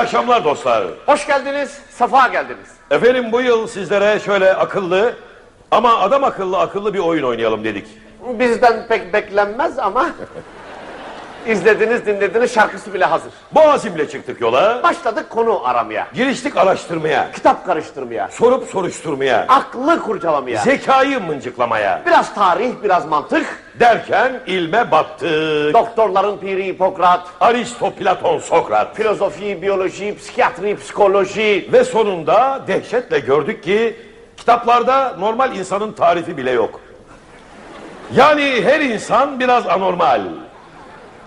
Akşamlar dostlar. Hoş geldiniz, safa geldiniz. Efendim bu yıl sizlere şöyle akıllı ama adam akıllı akıllı bir oyun oynayalım dedik. Bizden pek beklenmez ama izlediniz, dinlediniz, şarkısı bile hazır. Bu azimle çıktık yola. Başladık konu aramaya, Giriştik araştırmaya. kitap karıştırmaya, Sorup soruşturmaya. aklı kurcalamaya. Zekayı mıncıklamaya. Biraz tarih, biraz mantık. Derken ilme battık. Doktorların piri Hipokrat, Aristo, Platon, Sokrat. filozofi, biyoloji, psikiyatri, psikoloji. Ve sonunda dehşetle gördük ki kitaplarda normal insanın tarifi bile yok. Yani her insan biraz anormal.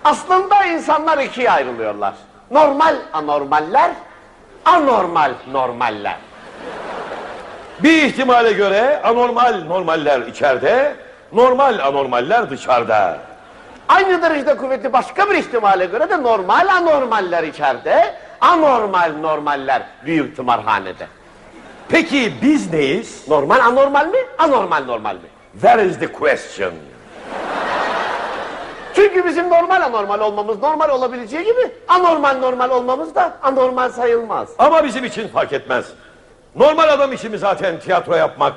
Aslında insanlar ikiye ayrılıyorlar. Normal anormaller, anormal normaller. Bir ihtimale göre anormal normaller içeride, normal anormaller dışarıda. Aynı derecede kuvvetli başka bir ihtimale göre de normal anormaller içeride, anormal normaller büyük tımarhanede. Peki biz neyiz? Normal anormal mi? Anormal normal mi? That is the question. Çünkü bizim normal anormal olmamız normal olabileceği gibi anormal normal olmamız da anormal sayılmaz. Ama bizim için fark etmez. Normal adam işimiz zaten tiyatro yapmak.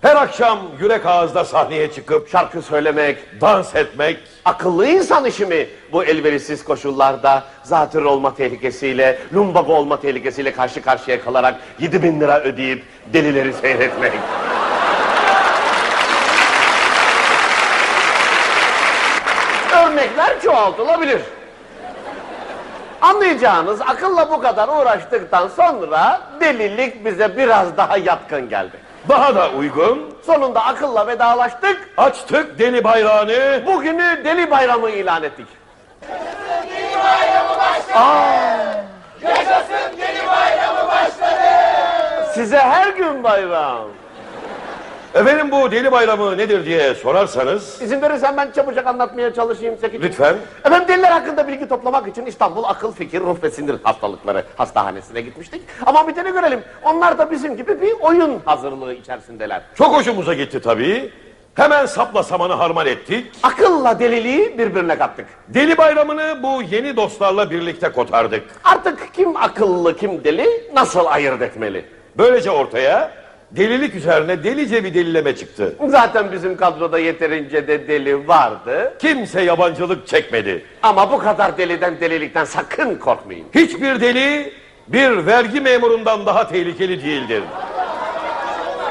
Her akşam yürek ağızda sahneye çıkıp Şarkı söylemek, dans etmek, akıllı insan işi mi bu elverişsiz koşullarda zatürre olma tehlikesiyle, lumbago olma tehlikesiyle karşı karşıya kalarak 7 bin lira ödeyip delileri seyretmek? Örnekler çoğaltılabilir. Anlayacağınız akılla bu kadar uğraştıktan sonra delilik bize biraz daha yatkın geldi. daha da uygun. Sonunda akılla vedalaştık, Açtık deli bayrağını. bugünü deli bayramı ilan ettik. Size her gün bayram. Efendim bu deli bayramı nedir diye sorarsanız İzin verirsen ben çabucak anlatmaya çalışayım Sekin. lütfen. Efendim deliler hakkında bilgi toplamak için İstanbul Akıl Fikir Ruh ve Sinir Hastalıkları Hastahanesi'ne gitmiştik. Ama biteni görelim. Onlar da bizim gibi bir oyun hazırlığı içerisindeler. Çok hoşumuza gitti tabii. Hemen sapla samanı harman ettik. Akılla deliliği birbirine kattık. Deli bayramını bu yeni dostlarla birlikte kotardık. Artık kim akıllı kim deli nasıl ayırt etmeli? Böylece ortaya delilik üzerine delice bir delileme çıktı. Zaten bizim kadroda yeterince de deli vardı. Kimse yabancılık çekmedi. Ama bu kadar deliden delilikten sakın korkmayın. Hiçbir deli bir vergi memurundan daha tehlikeli değildir.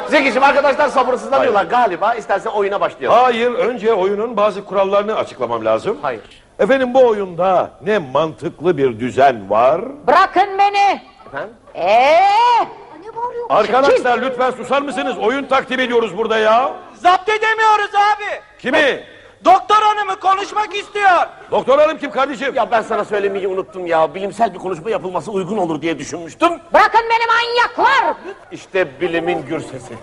Zekiciğim arkadaşlar sabırsızlanıyorlar galiba. İstersen oyuna başlayalım. Hayır, önce oyunun bazı kurallarını açıklamam lazım. Hayır. Efendim bu oyunda ne mantıklı bir düzen var. Bırakın beni. Efendim? Ee, ne bağırıyorsun? Arkadaşlar lütfen susar mısınız? Oyun takdim ediyoruz burada ya. Zapt edemiyoruz abi. Kimi? Doktor hanımı konuşmak istiyor. Doktor hanım kim kardeşim? Ya ben sana söylemeyi unuttum ya. Bilimsel bir konuşma yapılması uygun olur diye düşünmüştüm. Bırakın beni manyaklar. İşte bilimin gür sesi.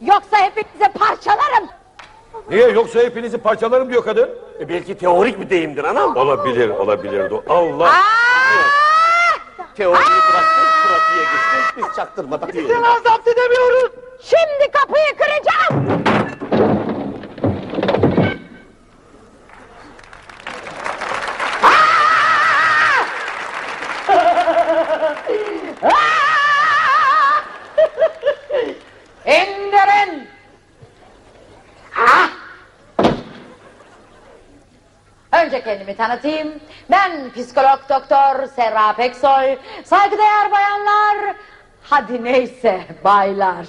Yoksa hepinizi parçalarım. Niye yoksa hepinizi parçalarım diyor kadın? E belki teorik bir deyimdir anam. Olabilir, olabilir. Allah. Aa! Teoriyi bıraktık, pratiğe geçtik. Biz çaktırmadık diyelim. Zapt edemiyoruz. Şimdi kapıyı kıracağım. Aa! İndirin. Ah! Önce kendimi tanıtayım. Ben psikolog doktor Serra Peksoy. Saygıdeğer bayanlar. Hadi neyse baylar.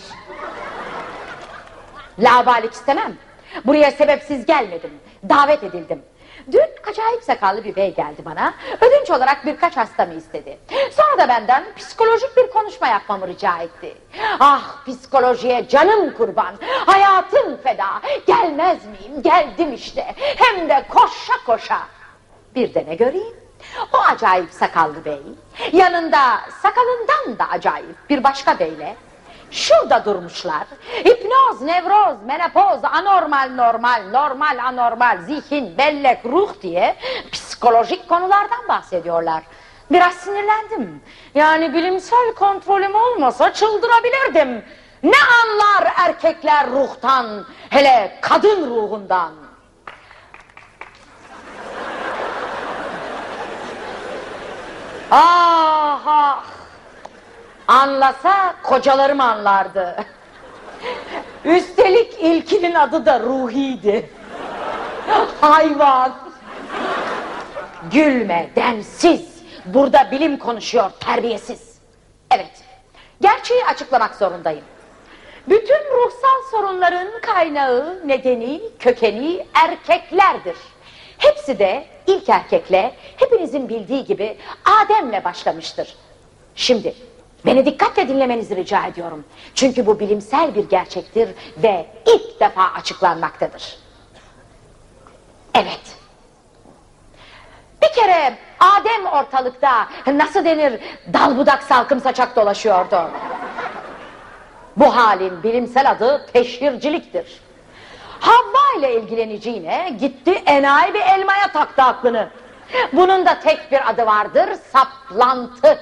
Labalik istemem. Buraya sebepsiz gelmedim. Davet edildim. Dün acayip sakallı bir bey geldi bana. Ödünç olarak birkaç hastamı istedi. Sonra da benden psikolojik bir konuşma yapmamı rica etti. Ah psikolojiye canım kurban. Hayatım feda. Gelmez miyim? Geldim işte. Hem de koşa. Bir de ne göreyim? O acayip sakallı bey. Yanında sakalından da acayip bir başka beyle Şurada durmuşlar. Hipnoz, nevroz, menopoz, anormal, normal, normal, anormal, zihin, bellek, ruh diye psikolojik konulardan bahsediyorlar. Biraz sinirlendim. Yani bilimsel kontrolüm olmasa çıldırabilirdim. Ne anlar erkekler ruhtan, hele kadın ruhundan. Ah ah. Anlasa kocalarım anlardı. Üstelik ilkinin adı da Ruhi'ydi. Hayvan. Gülme densiz. Burada bilim konuşuyor terbiyesiz. Evet. Gerçeği açıklamak zorundayım. Bütün ruhsal sorunların kaynağı, nedeni, kökeni erkeklerdir. Hepsi de ilk erkekle hepinizin bildiği gibi Adem'le başlamıştır. Şimdi beni dikkatle dinlemenizi rica ediyorum. Çünkü bu bilimsel bir gerçektir ve ilk defa açıklanmaktadır. Evet. Bir kere Adem ortalıkta nasıl denir dal budak salkım saçak dolaşıyordu. Bu halin bilimsel adı teşhirciliktir. Havva ile ilgileneceğine gitti enayi bir elmaya taktı aklını. Bunun da tek bir adı vardır saplantı.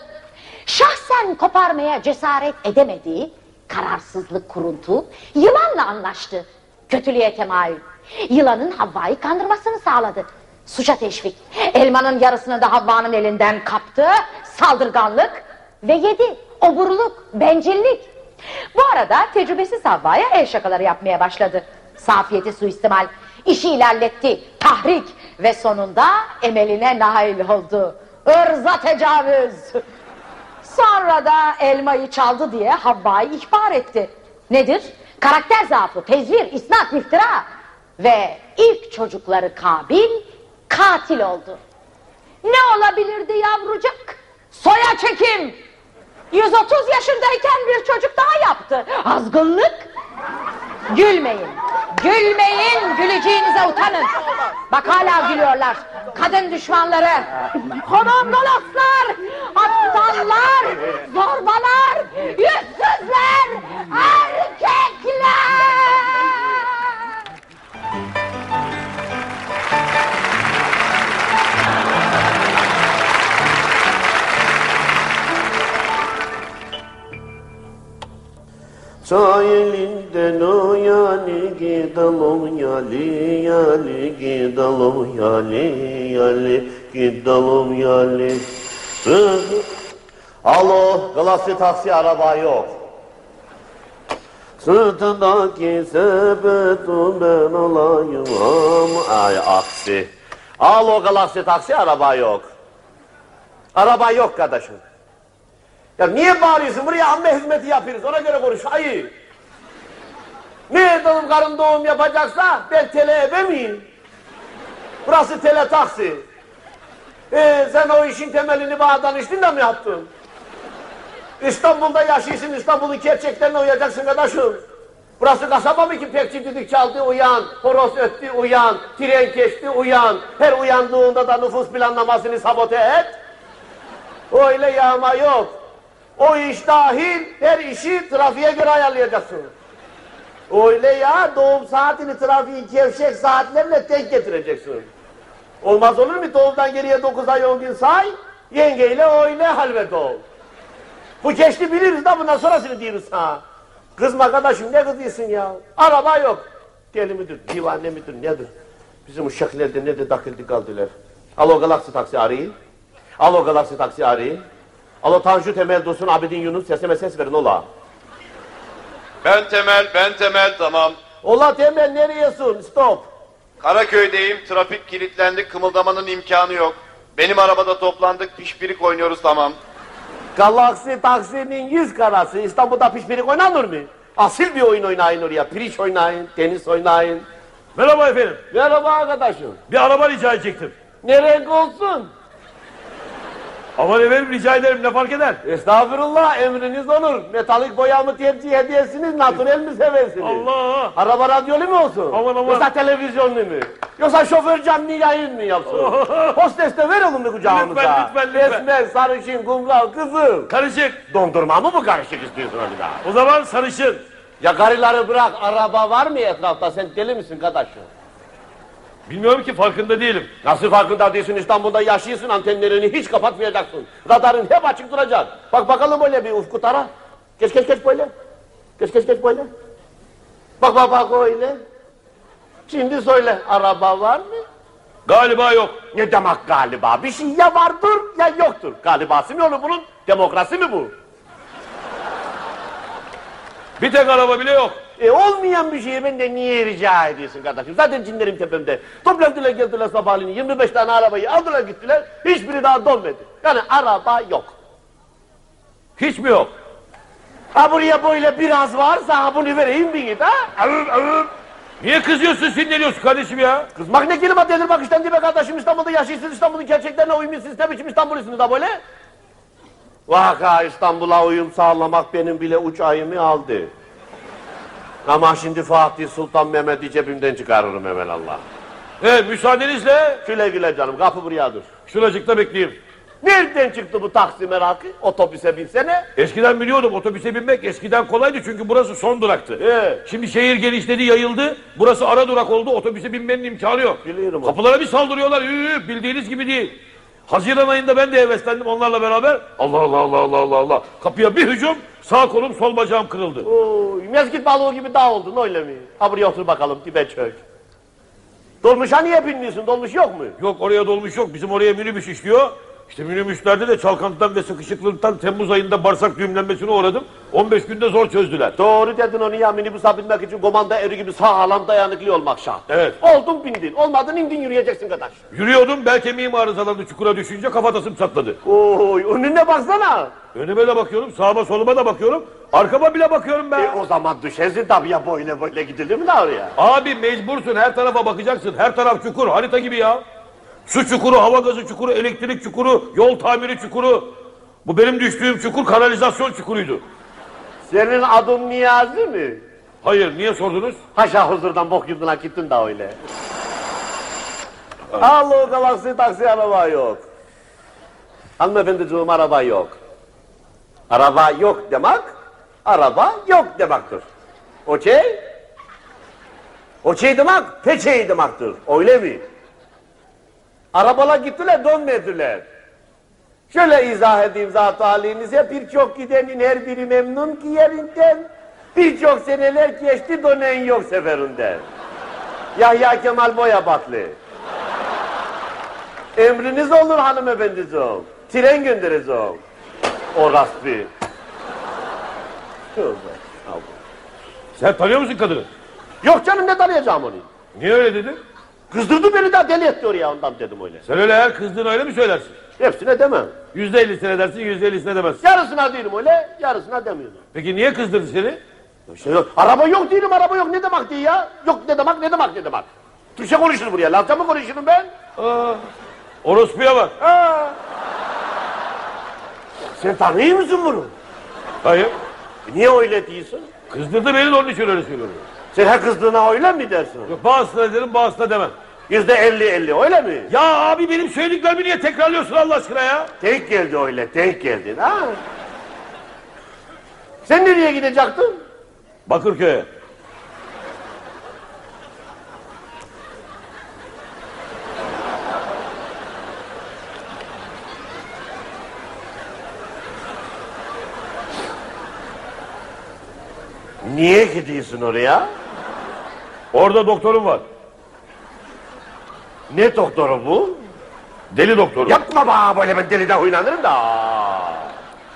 Şahsen koparmaya cesaret edemediği kararsızlık kuruntu yılanla anlaştı. Kötülüğe temayül. Yılanın Havva'yı kandırmasını sağladı. Suça teşvik. Elmanın yarısını da Havva'nın elinden kaptı. Saldırganlık ve yedi. Oburluk, bencillik. Bu arada tecrübesiz Havva'ya el şakaları yapmaya başladı. Safiyeti suistimal, işi ilerletti, tahrik ve sonunda emeline nail oldu. Irza tecavüz. Sonra da elmayı çaldı diye Havva'yı ihbar etti. Nedir? Karakter zaafı, tezvir, isnat, iftira. Ve ilk çocukları Kabil katil oldu. Ne olabilirdi yavrucak? Soya çekim. 130 yaşındayken bir çocuk daha yaptı. Azgınlık. Gülmeyin. Gülmeyin. Güleceğinize utanın. Bak hala gülüyorlar. Kadın düşmanları. Konondolaslar. Aptallar. Zorbalar. Yüzsüzler. Erkekler. Sağ elinden o yani gidelim yali yali gidelim yali yali gidelim yali. Alo klasi taksi araba yok. Sırtındaki sepetu ben alayım ama Ay aksi. Alo klasi taksi araba yok. Araba yok kardeşim ya niye bağırıyorsun? Buraya amme hizmeti yapıyoruz. Ona göre konuş. Hayır. Ne doğum karın doğum yapacaksa ben tele ebe miyim? Burası tele taksi. Ee, sen o işin temelini bana danıştın da mı yaptın? İstanbul'da yaşıyorsun, İstanbul'un gerçeklerine uyacaksın kardeşim. Burası kasaba mı ki pekçi düdük çaldı uyan, horoz öttü uyan, tren geçti uyan, her uyandığında da nüfus planlamasını sabote et. Öyle yağma yok. O iş dahil her işi trafiğe göre ayarlayacaksın. Öyle ya doğum saatini trafiğin gevşek saatlerle denk getireceksin. Olmaz olur mu doğumdan geriye 9 ay 10 gün say, yengeyle öyle halvet ol. Bu geçti biliriz da bundan sonrasını diyoruz ha. Kızma arkadaşım ne kızıyorsun ya? Araba yok. Deli midir, divane midir, nedir? Bizim uşaklarda ne de takıldı kaldılar. Alo Galaxy taksi arayın. Alo Galaxy taksi arayın. Alo Tanju Temel Dursun Abidin Yunus sesime ses verin ola. Ben Temel, ben Temel tamam. Ola Temel nereyesin? Stop. Karaköy'deyim, trafik kilitlendi, kımıldamanın imkanı yok. Benim arabada toplandık, pişpirik oynuyoruz tamam. Galaxy taksinin yüz karası İstanbul'da pişpirik oynanır mı? Asil bir oyun oynayın oraya. Piriç oynayın, tenis oynayın. Merhaba efendim. Merhaba arkadaşım. Bir araba rica edecektim. Ne renk olsun? Aman efendim rica ederim ne fark eder? Estağfurullah emriniz olur. Metalik boya mı tercih edersiniz, natürel mi seversiniz? Allah! Araba radyolu mu olsun? Aman, aman. Yoksa televizyonlu mu? Yoksa şoför canlı yayın mı yapsın? Hostes de ver onu kucağımıza. Lütfen, lütfen, lütfen. Esmer, sarışın, kumral, kızıl. Karışık. Dondurma mı bu karışık istiyorsun bir daha? O zaman sarışın. Ya karıları bırak, araba var mı etrafta? Sen deli misin kardeşim? Bilmiyorum ki farkında değilim. Nasıl farkında değilsin İstanbul'da yaşıyorsun antenlerini hiç kapatmayacaksın. Radarın hep açık duracak. Bak bakalım böyle bir ufku tara. Geç geç geç böyle. Geç geç geç böyle. Bak bak bak öyle. Şimdi söyle araba var mı? Galiba yok. Ne demek galiba? Bir şey ya vardır ya yoktur. Galibası mı olur bunun? Demokrasi mi bu? Bir tek araba bile yok. E olmayan bir şeyi ben de niye rica ediyorsun kardeşim? Zaten cinlerim tepemde. Toplandılar geldiler sabahleyin 25 tane arabayı aldılar gittiler. Hiçbiri daha dolmadı. Yani araba yok. Hiç mi yok? Ha buraya böyle biraz varsa ha bunu vereyim bir git ha. Avım avım. Niye kızıyorsun sinirleniyorsun kardeşim ya? Kızmak ne kelime denir bak işten dibe kardeşim İstanbul'da yaşıyorsunuz İstanbul'un gerçeklerine uymuyorsunuz ne biçim İstanbul'usunuz da böyle? Vaka İstanbul'a uyum sağlamak benim bile uçağımı aldı. Ama şimdi Fatih Sultan Mehmet'i cebimden çıkarırım Allah. Evet müsaadenizle Güle güle canım kapı buraya dur. şuracıkta bekleyeyim. Nereden çıktı bu taksi merakı? Otobüse binsene. Eskiden biliyordum otobüse binmek eskiden kolaydı çünkü burası son duraktı. Evet. Şimdi şehir genişledi yayıldı. Burası ara durak oldu otobüse binmenin imkanı yok. Biliyorum. Kapılara bir saldırıyorlar. Yürü, bildiğiniz gibi değil. Haziran ayında ben de heveslendim onlarla beraber. Allah Allah Allah Allah Allah Allah. Kapıya bir hücum sağ kolum sol bacağım kırıldı. Oy, mezgit balığı gibi dağ oldun öyle mi? Ha buraya otur bakalım dibe çök. Dolmuşa niye binmiyorsun? Dolmuş yok mu? Yok oraya dolmuş yok. Bizim oraya minibüs işliyor. İşte minibüslerde de çalkantıdan ve sıkışıklıktan Temmuz ayında bağırsak düğümlenmesine uğradım. 15 günde zor çözdüler. Doğru dedin onu ya minibüse binmek için komanda eri gibi sağlam dayanıklı olmak şart. Evet. Oldun bindin. Olmadın indin yürüyeceksin kardeş. Yürüyordum bel kemiğim arızalandı çukura düşünce kafatasım çatladı. Oy önüne baksana. Önüme de bakıyorum sağıma soluma da bakıyorum. Arkama bile bakıyorum ben. E o zaman düşersin tabii ya böyle böyle gidilir mi la oraya? Abi mecbursun her tarafa bakacaksın. Her taraf çukur harita gibi ya. Su çukuru, hava gazı çukuru, elektrik çukuru, yol tamiri çukuru. Bu benim düştüğüm çukur kanalizasyon çukuruydu. Senin adın Niyazi mi? Hayır niye sordunuz? Haşa huzurdan bok yuduna gittin da öyle. Allah galaksi taksi araba yok. Hanımefendiciğim araba yok. Araba yok demek, araba yok demektir. Okey? Okey demek, peçey demektir. Öyle mi? Arabalar gittiler, dönmediler. Şöyle izah edeyim zat halinize, birçok gidenin her biri memnun ki yerinden, birçok seneler geçti dönen yok seferinden. Yahya Kemal Boyabatlı. Emriniz olur hanımefendiciğim. Tren göndereceğim. Tövbe. Allah. Sen tanıyor musun kadını? Yok canım ne tanıyacağım onu? Niye öyle dedin? Kızdırdı beni de deli etti oraya ondan dedim öyle. Sen öyle her kızdığını öyle mi söylersin? Hepsine demem. Yüzde ellisine dersin, yüzde ellisine demezsin. Yarısına değilim öyle, yarısına demiyorum. Peki niye kızdırdı seni? Şey yok. Araba yok değilim, araba yok. Ne demek diye ya? Yok ne demek, ne demek, ne demek? Türkçe konuşur buraya. Lazca mı konuşurum ben? Aa, orospuya bak. Ha. Sen tanıyor musun bunu? Hayır. E niye öyle diyorsun? Kızdırdı beni de onun için öyle söylüyorum. Sen her kızdığına öyle mi dersin? Yok bazısına derim bazısına demem. Yüzde elli elli öyle mi? Ya abi benim söylediklerimi niye tekrarlıyorsun Allah aşkına ya? Denk geldi öyle, denk geldin ha? Sen nereye gidecektin? Bakırköy'e. Niye gidiyorsun oraya? Orada doktorum var. Ne doktoru bu? Deli doktoru. Yapma bana böyle ben deliden oynanırım da.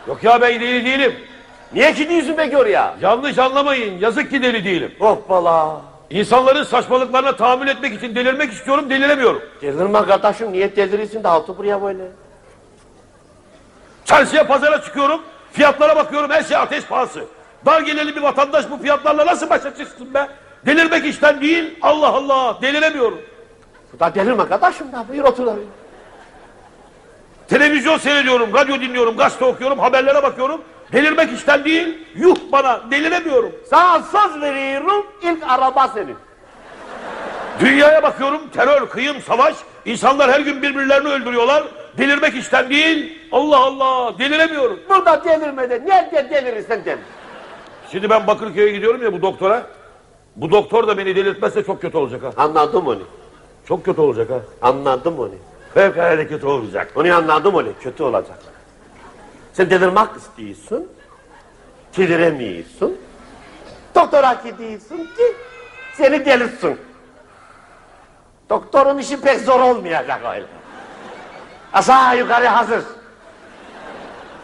Yok ya ben deli değilim. Niye gidiyorsun peki oraya? Yanlış anlamayın. Yazık ki deli değilim. Hoppala. İnsanların saçmalıklarına tahammül etmek için delirmek istiyorum, deliremiyorum. Delirme kardeşim niye delirirsin de altı buraya böyle? Çarşıya pazara çıkıyorum, fiyatlara bakıyorum, her şey ateş pahası. Dar gelirli bir vatandaş bu fiyatlarla nasıl başa çıksın be? Delirmek işten değil, Allah Allah, deliremiyorum. Bu da delirme kardeşim da buyur otur abi. Televizyon seyrediyorum, radyo dinliyorum, gazete okuyorum, haberlere bakıyorum. Delirmek işten değil, yuh bana, deliremiyorum. Sana söz veriyorum ilk araba senin. Dünyaya bakıyorum, terör, kıyım, savaş. İnsanlar her gün birbirlerini öldürüyorlar. Delirmek işten değil, Allah Allah, deliremiyorum. Burada delirmede nerede delirirsen delir. Şimdi ben Bakırköy'e gidiyorum ya bu doktora. Bu doktor da beni delirtmezse çok kötü olacak ha. Anladım onu. Çok kötü olacak ha. Anladım onu. Fevkalade kötü olacak. Onu anladım onu. Kötü olacak. Sen delirmek istiyorsun. Deliremiyorsun. Doktora gidiyorsun ki seni delirsin. Doktorun işi pek zor olmayacak öyle. Aşağı yukarı hazır.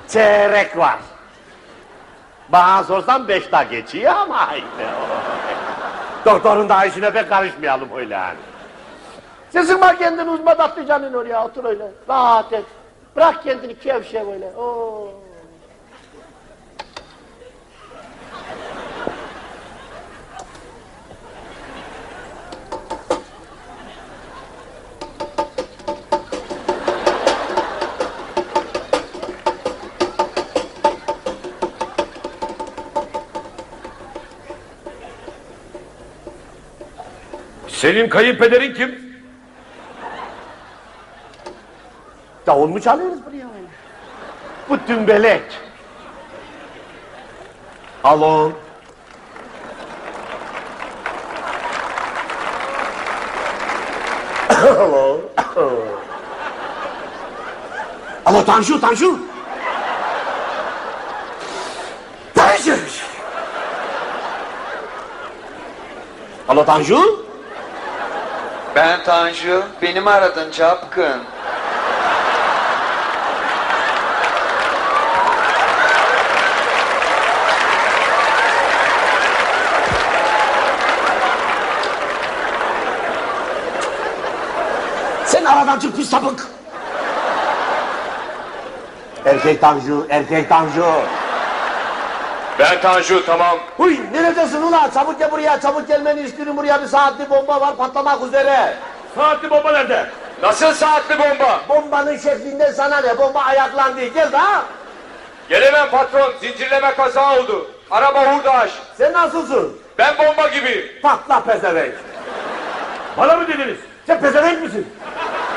Çeyrek var. Bana sorsan beş dakika geçiyor ama işte o. Doktorun daha işine pek karışmayalım öyle yani. Sen sıkma kendini uzma tatlı canın oraya otur öyle. Rahat et. Bırak kendini kevşe böyle. Oo. Senin kayınpederin kim? Davul mu çalıyoruz buraya? Bu dümbelek. Alo. Alo. Alo Tanju, Tanju. Tanju. Alo Tanju. Ben Tanju. Beni mi aradın çapkın? Sen aradan çık pis sapık. Erkek Tanju, erkek Tanju. Ben Tanju tamam. Huy neredesin ulan? Çabuk gel buraya, çabuk gelmeni istiyorum buraya. Bir saatli bomba var patlamak üzere. Saatli baba nerede? Nasıl saatli bomba? Bombanın şeklinden sana ne? Bomba ayaklandı. Gel daha. Gelemem patron. Zincirleme kaza oldu. Araba hurdaş. Sen nasılsın? Ben bomba gibi. Patla pezevenk. Bana mı dediniz? Sen pezevenk misin?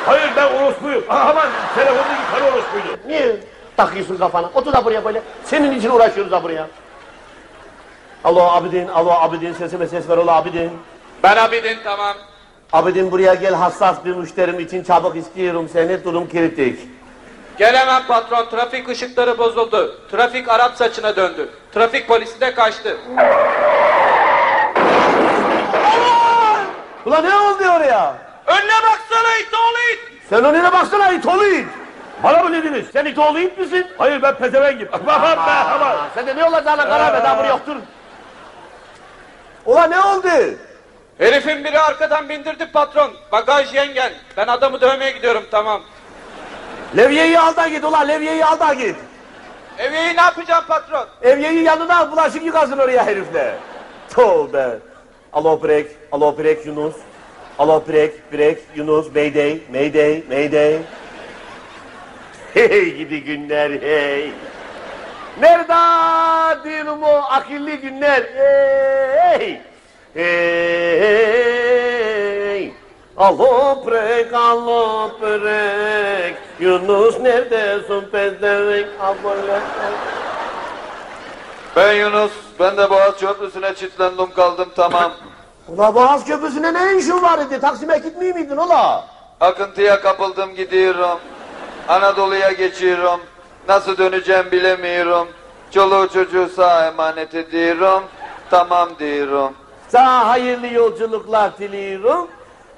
Hayır ben orospuyum. Aha, aman telefondaki karı orospuydu. Niye takıyorsun kafana? Otur da buraya böyle. Senin için uğraşıyoruz da buraya. Alo Abidin, alo Abidin sesime ses ver alo Abidin. Ben Abidin tamam. Abidin buraya gel hassas bir müşterim için çabuk istiyorum seni durum kritik. Gelemem patron. Trafik ışıkları bozuldu. Trafik Arap saçına döndü. Trafik polisi de kaçtı. Ulan ne oldu oraya? Önüne baksana it oğlu it. Sen önüne baksana it oğlu it. Bana mı dediniz? Sen it oğlu it misin? Hayır ben pezevengim. Aman be aman. Sen de ne olacağına karar ver daha buraya otur. Ulan ne oldu? Herifin biri arkadan bindirdi patron. Bagaj yengen. Ben adamı dövmeye gidiyorum tamam. Levyeyi al da git ulan levyeyi al da git. Eviyi ne yapacağım patron? Evyeyi yanına al bulaşık yıkasın oraya herifle. Tövbe. Alo break, alo break Yunus. Alo break, break Yunus, mayday, mayday, mayday. Hey gidi günler hey. Nerede diyorum o akıllı günler hey. Hey. Alo break, alo break. Yunus neredesin pezevenk? Abone. Ben Yunus. Ben de Boğaz Köprüsü'ne çitlendim kaldım tamam. Ula Boğaz Köprüsü'ne ne işin var idi? Taksim'e gitmiyor muydun ula? Akıntıya kapıldım gidiyorum. Anadolu'ya geçiyorum. Nasıl döneceğim bilemiyorum. Çoluğu çocuğu sağ emanet ediyorum. Tamam diyorum. Sana hayırlı yolculuklar diliyorum.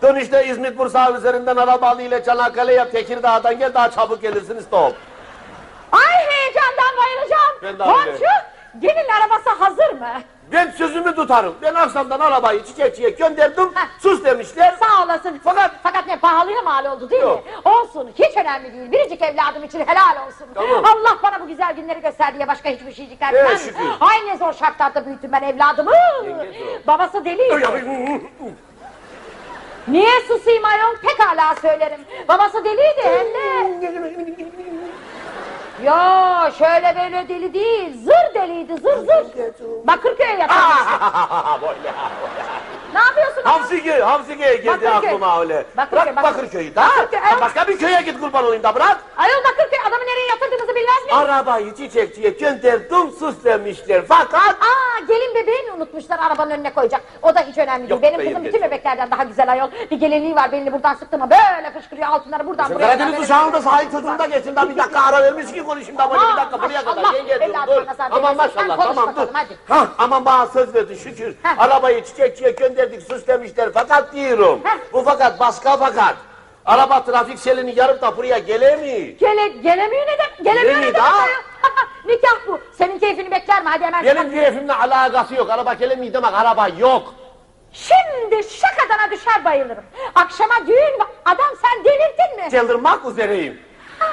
Dönüşte İzmit Bursa üzerinden arabalı ile Çanakkale'ye Tekirdağ'dan gel daha çabuk gelirsin stop. Ay heyecandan bayılacağım. Ben de. Komşu gelin arabası hazır mı? Ben sözümü tutarım. Ben akşamdan arabayı çiçekçiye gönderdim. Heh. Sus demişler. Sağ olasın. Fakat- fakat ne pahalıya mal oldu değil Yok. mi? Olsun hiç önemli değil. Biricik evladım için helal olsun. Tamam. Allah bana bu güzel günleri göster diye başka hiçbir şeycik Evet, vermem. şükür. Ay ne zor şartlarda büyüttüm ben evladımı. Babası deliydi. Niye susayım ayol? Pekala söylerim. Babası deliydi hem de. Yo şöyle böyle deli değil. Zır deliydi zır zır. Bakırköy'e yatırmış. Böyle. Ne yapıyorsun? Hamsiköy, Hamsiköy geldi Bakırköy. aklıma öyle. Bakırköy, Bırak Bakır- Bakırköy'ü da. Bakırköy, evet. Başka bir köye git kurban olayım da bırak. Ayol Bakırköy adamı nereye yatırdığınızı bilmez miyim? Arabayı çiçekçiye gönderdim sus demişler. Fakat Aa gelin bebeğini unutmuşlar arabanın önüne koyacak. O da hiç önemli değil. Yok, Benim kızım bütün bebeklerden daha güzel ayol. Bir gelinliği var belini buradan sıktı mı böyle fışkırıyor altınları buradan Sen buraya. Karadeniz uşağında sahip çocuğunda geçin daha bir dakika ara vermiş ki konuşayım da böyle bir dakika buraya kadar yenge dur. sen Aman maşallah tamam dur. Hah aman bana söz verdi şükür. Arabayı çiçekçiye gönderdik sus demişler fakat diyorum. Heh. Bu fakat başka fakat. Araba trafik selini yarıp da buraya gelemiyor. Gele, gelemiyor ne demek? Gelemiyor ne ayol? Nikah bu. Senin keyfini bekler mi? Hadi hemen Benim keyfimle alakası yok. Araba gelemiyor demek araba yok. Şimdi şakadana düşer bayılırım. Akşama düğün var. Adam sen delirdin mi? Çıldırmak üzereyim. Ha,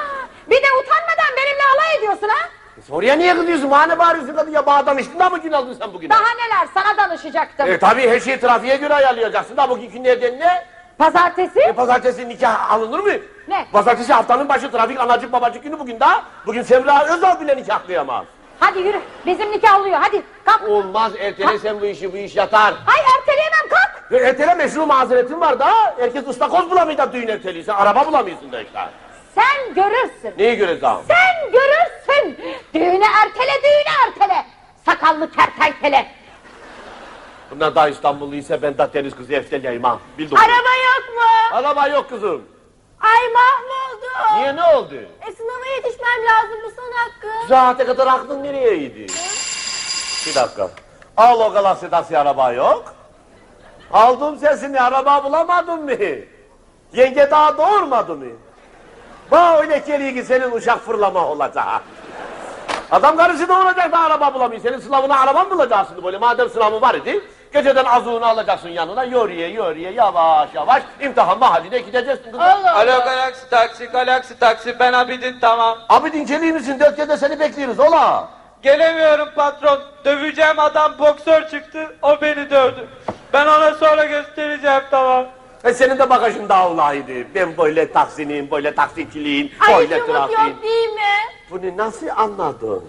bir de utanmadan benimle alay ediyorsun ha? Oraya niye kızıyorsun? Bana ne bağırıyorsun kadın ya? Bağdan içtin de mi gün aldın sen bugün? Daha neler sana danışacaktım. E tabii her şeyi trafiğe göre ayarlayacaksın da bugün günlerden ne? Pazartesi? E pazartesi nikah alınır mı? Ne? Pazartesi haftanın başı trafik anacık babacık günü bugün daha. Bugün Semra Özal bile nikahlayamaz. Hadi yürü. Bizim nikah oluyor. Hadi kalk. Olmaz ertelesen bu işi bu iş yatar. Hay erteleyemem kalk. E, ertele meşru mazeretin var da herkes ıstakoz bulamıyor da düğün erteliyse araba bulamıyorsun da işte. Sen görürsün. Neyi göreceğim? Sen görürsün. Düğünü ertele düğünü ertele. Sakallı kertenkele. Bunlar daha İstanbulluysa ben de deniz kızı efteleyim ha. Bildim. Araba yok mu? Araba yok kızım. Ay mahvoldum. Niye ne oldu? E sınava yetişmem lazım bu son hakkı. Saate kadar aklın nereye gidiyor? Bir dakika. Al o galaksi araba yok. Aldım sesini araba bulamadın mı? Yenge daha doğurmadı mı? Bak öyle geliyor ki senin uşak fırlama olacak. Adam karısı da olacak da araba bulamıyor. Senin sınavına araba mı bulacaksın böyle? Madem sınavı var idi, geceden azuğunu alacaksın yanına, yoruya yoruya yavaş yavaş imtihan mahalline gideceksin kızım. Alo Galaxy taksi, Galaxy taksi ben Abidin tamam. Abi dinceliği misin? Dört gece seni bekliyoruz ola. Gelemiyorum patron. Döveceğim adam boksör çıktı. O beni dövdü. Ben ona sonra göstereceğim tamam. E senin de bagajın daha ulaydı. Ben böyle taksinin, böyle taksiciliğin, Ay böyle hiç umut trafiğin. yok değil mi? Bunu nasıl anladın?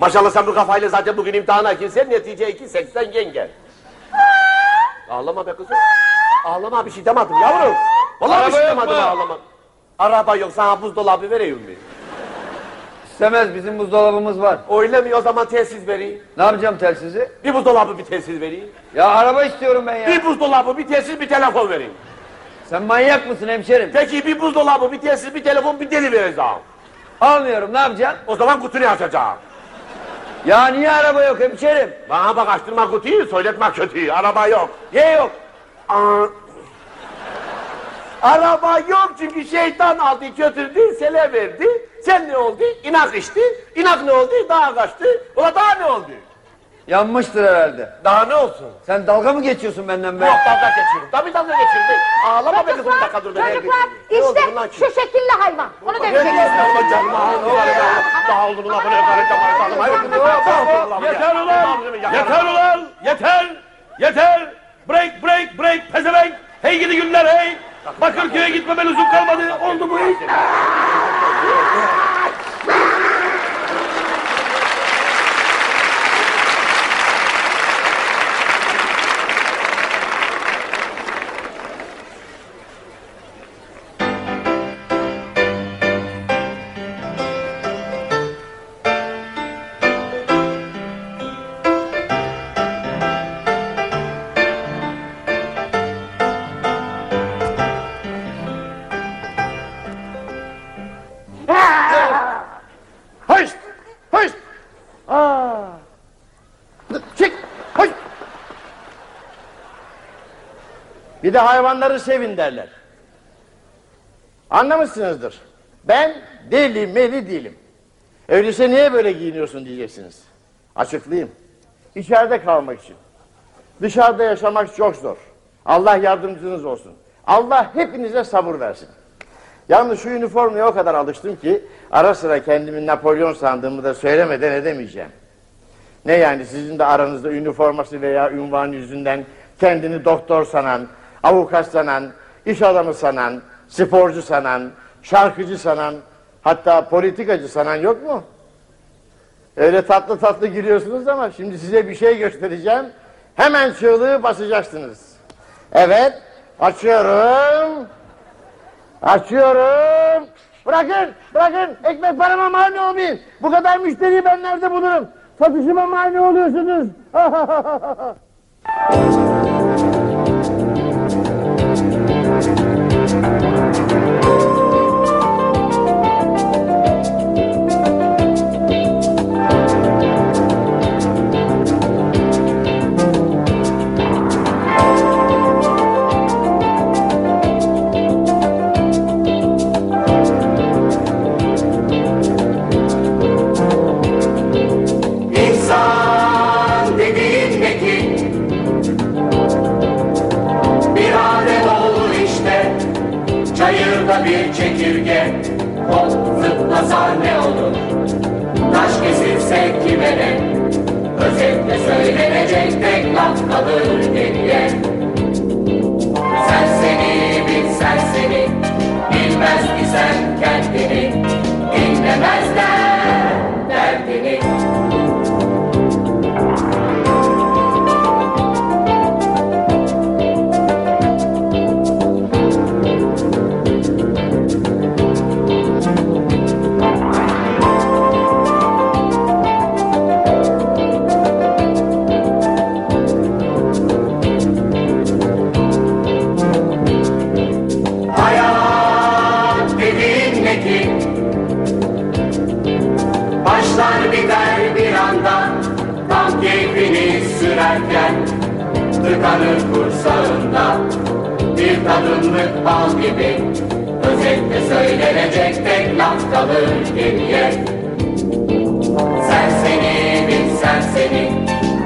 Maşallah sen bu kafayla zaten bugün imtihana girsen netice 2.80 yengen. Ağlama be kızım. Ağlama bir şey demedim yavrum. Vallahi bir Araba şey yok demedim mu? ağlama. Araba yok sana buzdolabı vereyim mi? İstemez bizim buzdolabımız var. Öyle mi o zaman telsiz vereyim. Ne yapacağım telsizi? Bir buzdolabı bir telsiz vereyim. Ya araba istiyorum ben ya. Bir buzdolabı bir telsiz bir telefon vereyim. Sen manyak mısın hemşerim? Peki bir buzdolabı bir telsiz bir telefon bir deli vereceğim. Almıyorum ne yapacaksın? O zaman kutuyu açacağım. Ya niye araba yok hemşerim? Bana bak açtırma kutuyu, söyletme kötüyü. Araba yok. Niye yok? Aa, araba yok çünkü şeytan aldı götürdü, sele verdi. Sen ne oldu? İnak içti. İnak ne oldu? Dağa kaçtı. Ula daha ne oldu? Yanmıştır herhalde. Daha ne olsun? Sen dalga mı geçiyorsun benden be? Yok dalga geçiyorum. Tabii dalga geçirdi. Ağlama be kızım bir dakika dur. ben Çocuklar Ne oldu işte bundan ki? şu şekilli hayvan. Onu Ne demeyeceksiniz. diyorsun lan canım? Daha oldu buna böyle garip yapar. Yeter ulan! Yeter ulan! Yeter! Yeter! Break break break pezevenk! Hey gidi günler hey! Bakırköy'e gitmeme lüzum kalmadı. Oldu bu iş. Bir de hayvanları sevin derler. Anlamışsınızdır. Ben deli meli değilim. Öyleyse niye böyle giyiniyorsun diyeceksiniz. Açıklayayım. İçeride kalmak için. Dışarıda yaşamak çok zor. Allah yardımcınız olsun. Allah hepinize sabır versin. Yalnız şu üniformaya o kadar alıştım ki ara sıra kendimi Napolyon sandığımı da söylemeden edemeyeceğim. Ne yani sizin de aranızda üniforması veya ünvan yüzünden kendini doktor sanan, avukat sanan, iş adamı sanan, sporcu sanan, şarkıcı sanan, hatta politikacı sanan yok mu? Öyle tatlı tatlı giriyorsunuz ama şimdi size bir şey göstereceğim. Hemen çığlığı basacaksınız. Evet, açıyorum. Açıyorum. Bırakın, bırakın. Ekmek parama mani olmayın. Bu kadar müşteriyi ben nerede bulurum? Satışıma mani oluyorsunuz. zıplasa ne olur? Taş kesilse kime ne? Özetle söylenecek tek laf kalır geriye. Sen seni bil sen seni. Bilmez ki sen kendini Bir tadımlık bal gibi. Özetle söylenecek tek laf kalır geriye. Sen seni bil sen seni.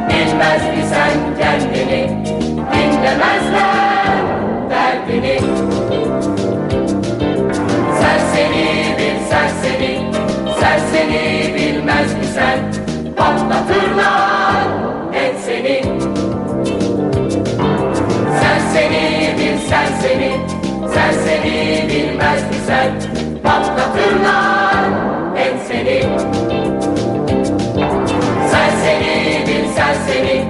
Bilmez ki sen kendini. Dinlemezler derdini seni Serseri bilmez mi sen Patlatırlar en seni. Serseri bil serseri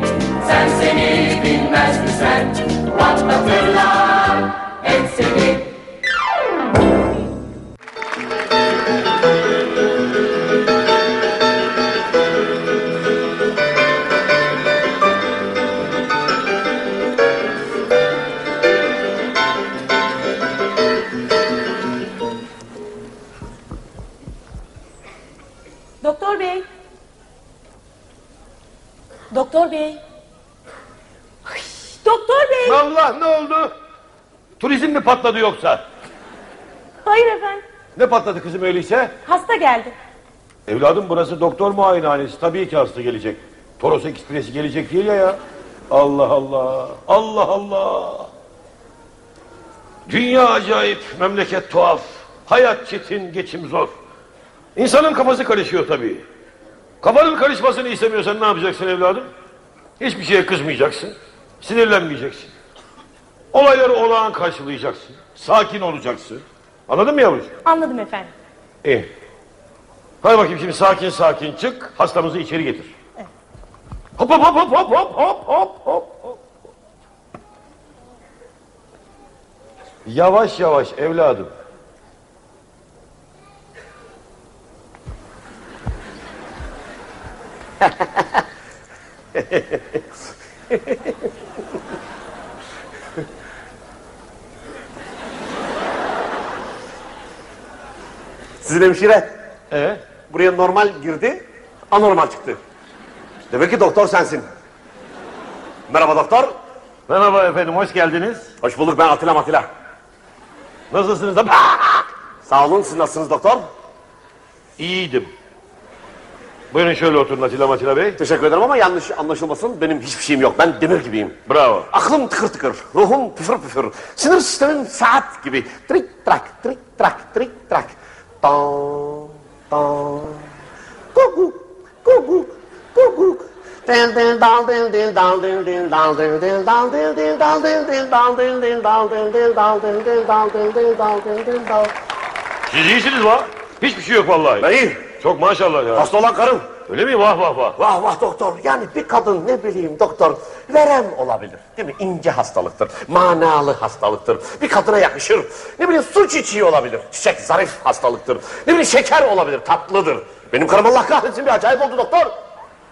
Serseri bilmez mi sen Patlatırlar en seni. Doktor bey. Ay, doktor bey. Allah ne oldu? Turizm mi patladı yoksa? Hayır efendim. Ne patladı kızım öyleyse? Hasta geldi. Evladım burası doktor muayenehanesi. Tabii ki hasta gelecek. Toros Ekspresi gelecek değil ya ya. Allah Allah. Allah Allah. Dünya acayip, memleket tuhaf. Hayat çetin, geçim zor. İnsanın kafası karışıyor tabii. Kafanın karışmasını istemiyorsan ne yapacaksın evladım? Hiçbir şeye kızmayacaksın. Sinirlenmeyeceksin. Olayları olağan karşılayacaksın. Sakin olacaksın. Anladın mı yavrucuğum? Anladım efendim. İyi. Hadi bakayım şimdi sakin sakin çık. Hastamızı içeri getir. Hop hop hop hop hop hop hop hop hop hop. Yavaş yavaş evladım. Sizin hemşire Ee? buraya normal girdi, anormal çıktı. Demek ki doktor sensin. Merhaba doktor. Merhaba efendim hoş geldiniz. Hoş bulduk ben Atilla Matilla. Nasılsınız da? Sağ olun siz nasılsınız doktor? İyiydim. Buyurun şöyle oturun Atilla Matilla Bey. Teşekkür ederim ama yanlış anlaşılmasın benim hiçbir şeyim yok. Ben demir gibiyim. Bravo. Aklım tıkır tıkır, ruhum püfür püfür. Sinir sistemim saat gibi. Trik trak, trik trak, trik trak. Tam, tam. Guguk, guguk, guguk. Dil dil dal dil dil dal dil dil dal dil dil dal dil dil dal dil dil dal dil dil dal dil dil dal dil dil dal dil dil dal dil dil dal. Siz iyisiniz va. Hiçbir şey yok vallahi. Ben iyiyim. Çok maşallah ya. Hasta olan karım. Öyle mi? Vah vah vah. Vah vah doktor. Yani bir kadın ne bileyim doktor verem olabilir. Değil mi? İnce hastalıktır. Manalı hastalıktır. Bir kadına yakışır. Ne bileyim su çiçeği olabilir. Çiçek zarif hastalıktır. Ne bileyim şeker olabilir. Tatlıdır. Benim karım Allah kahretsin bir acayip oldu doktor.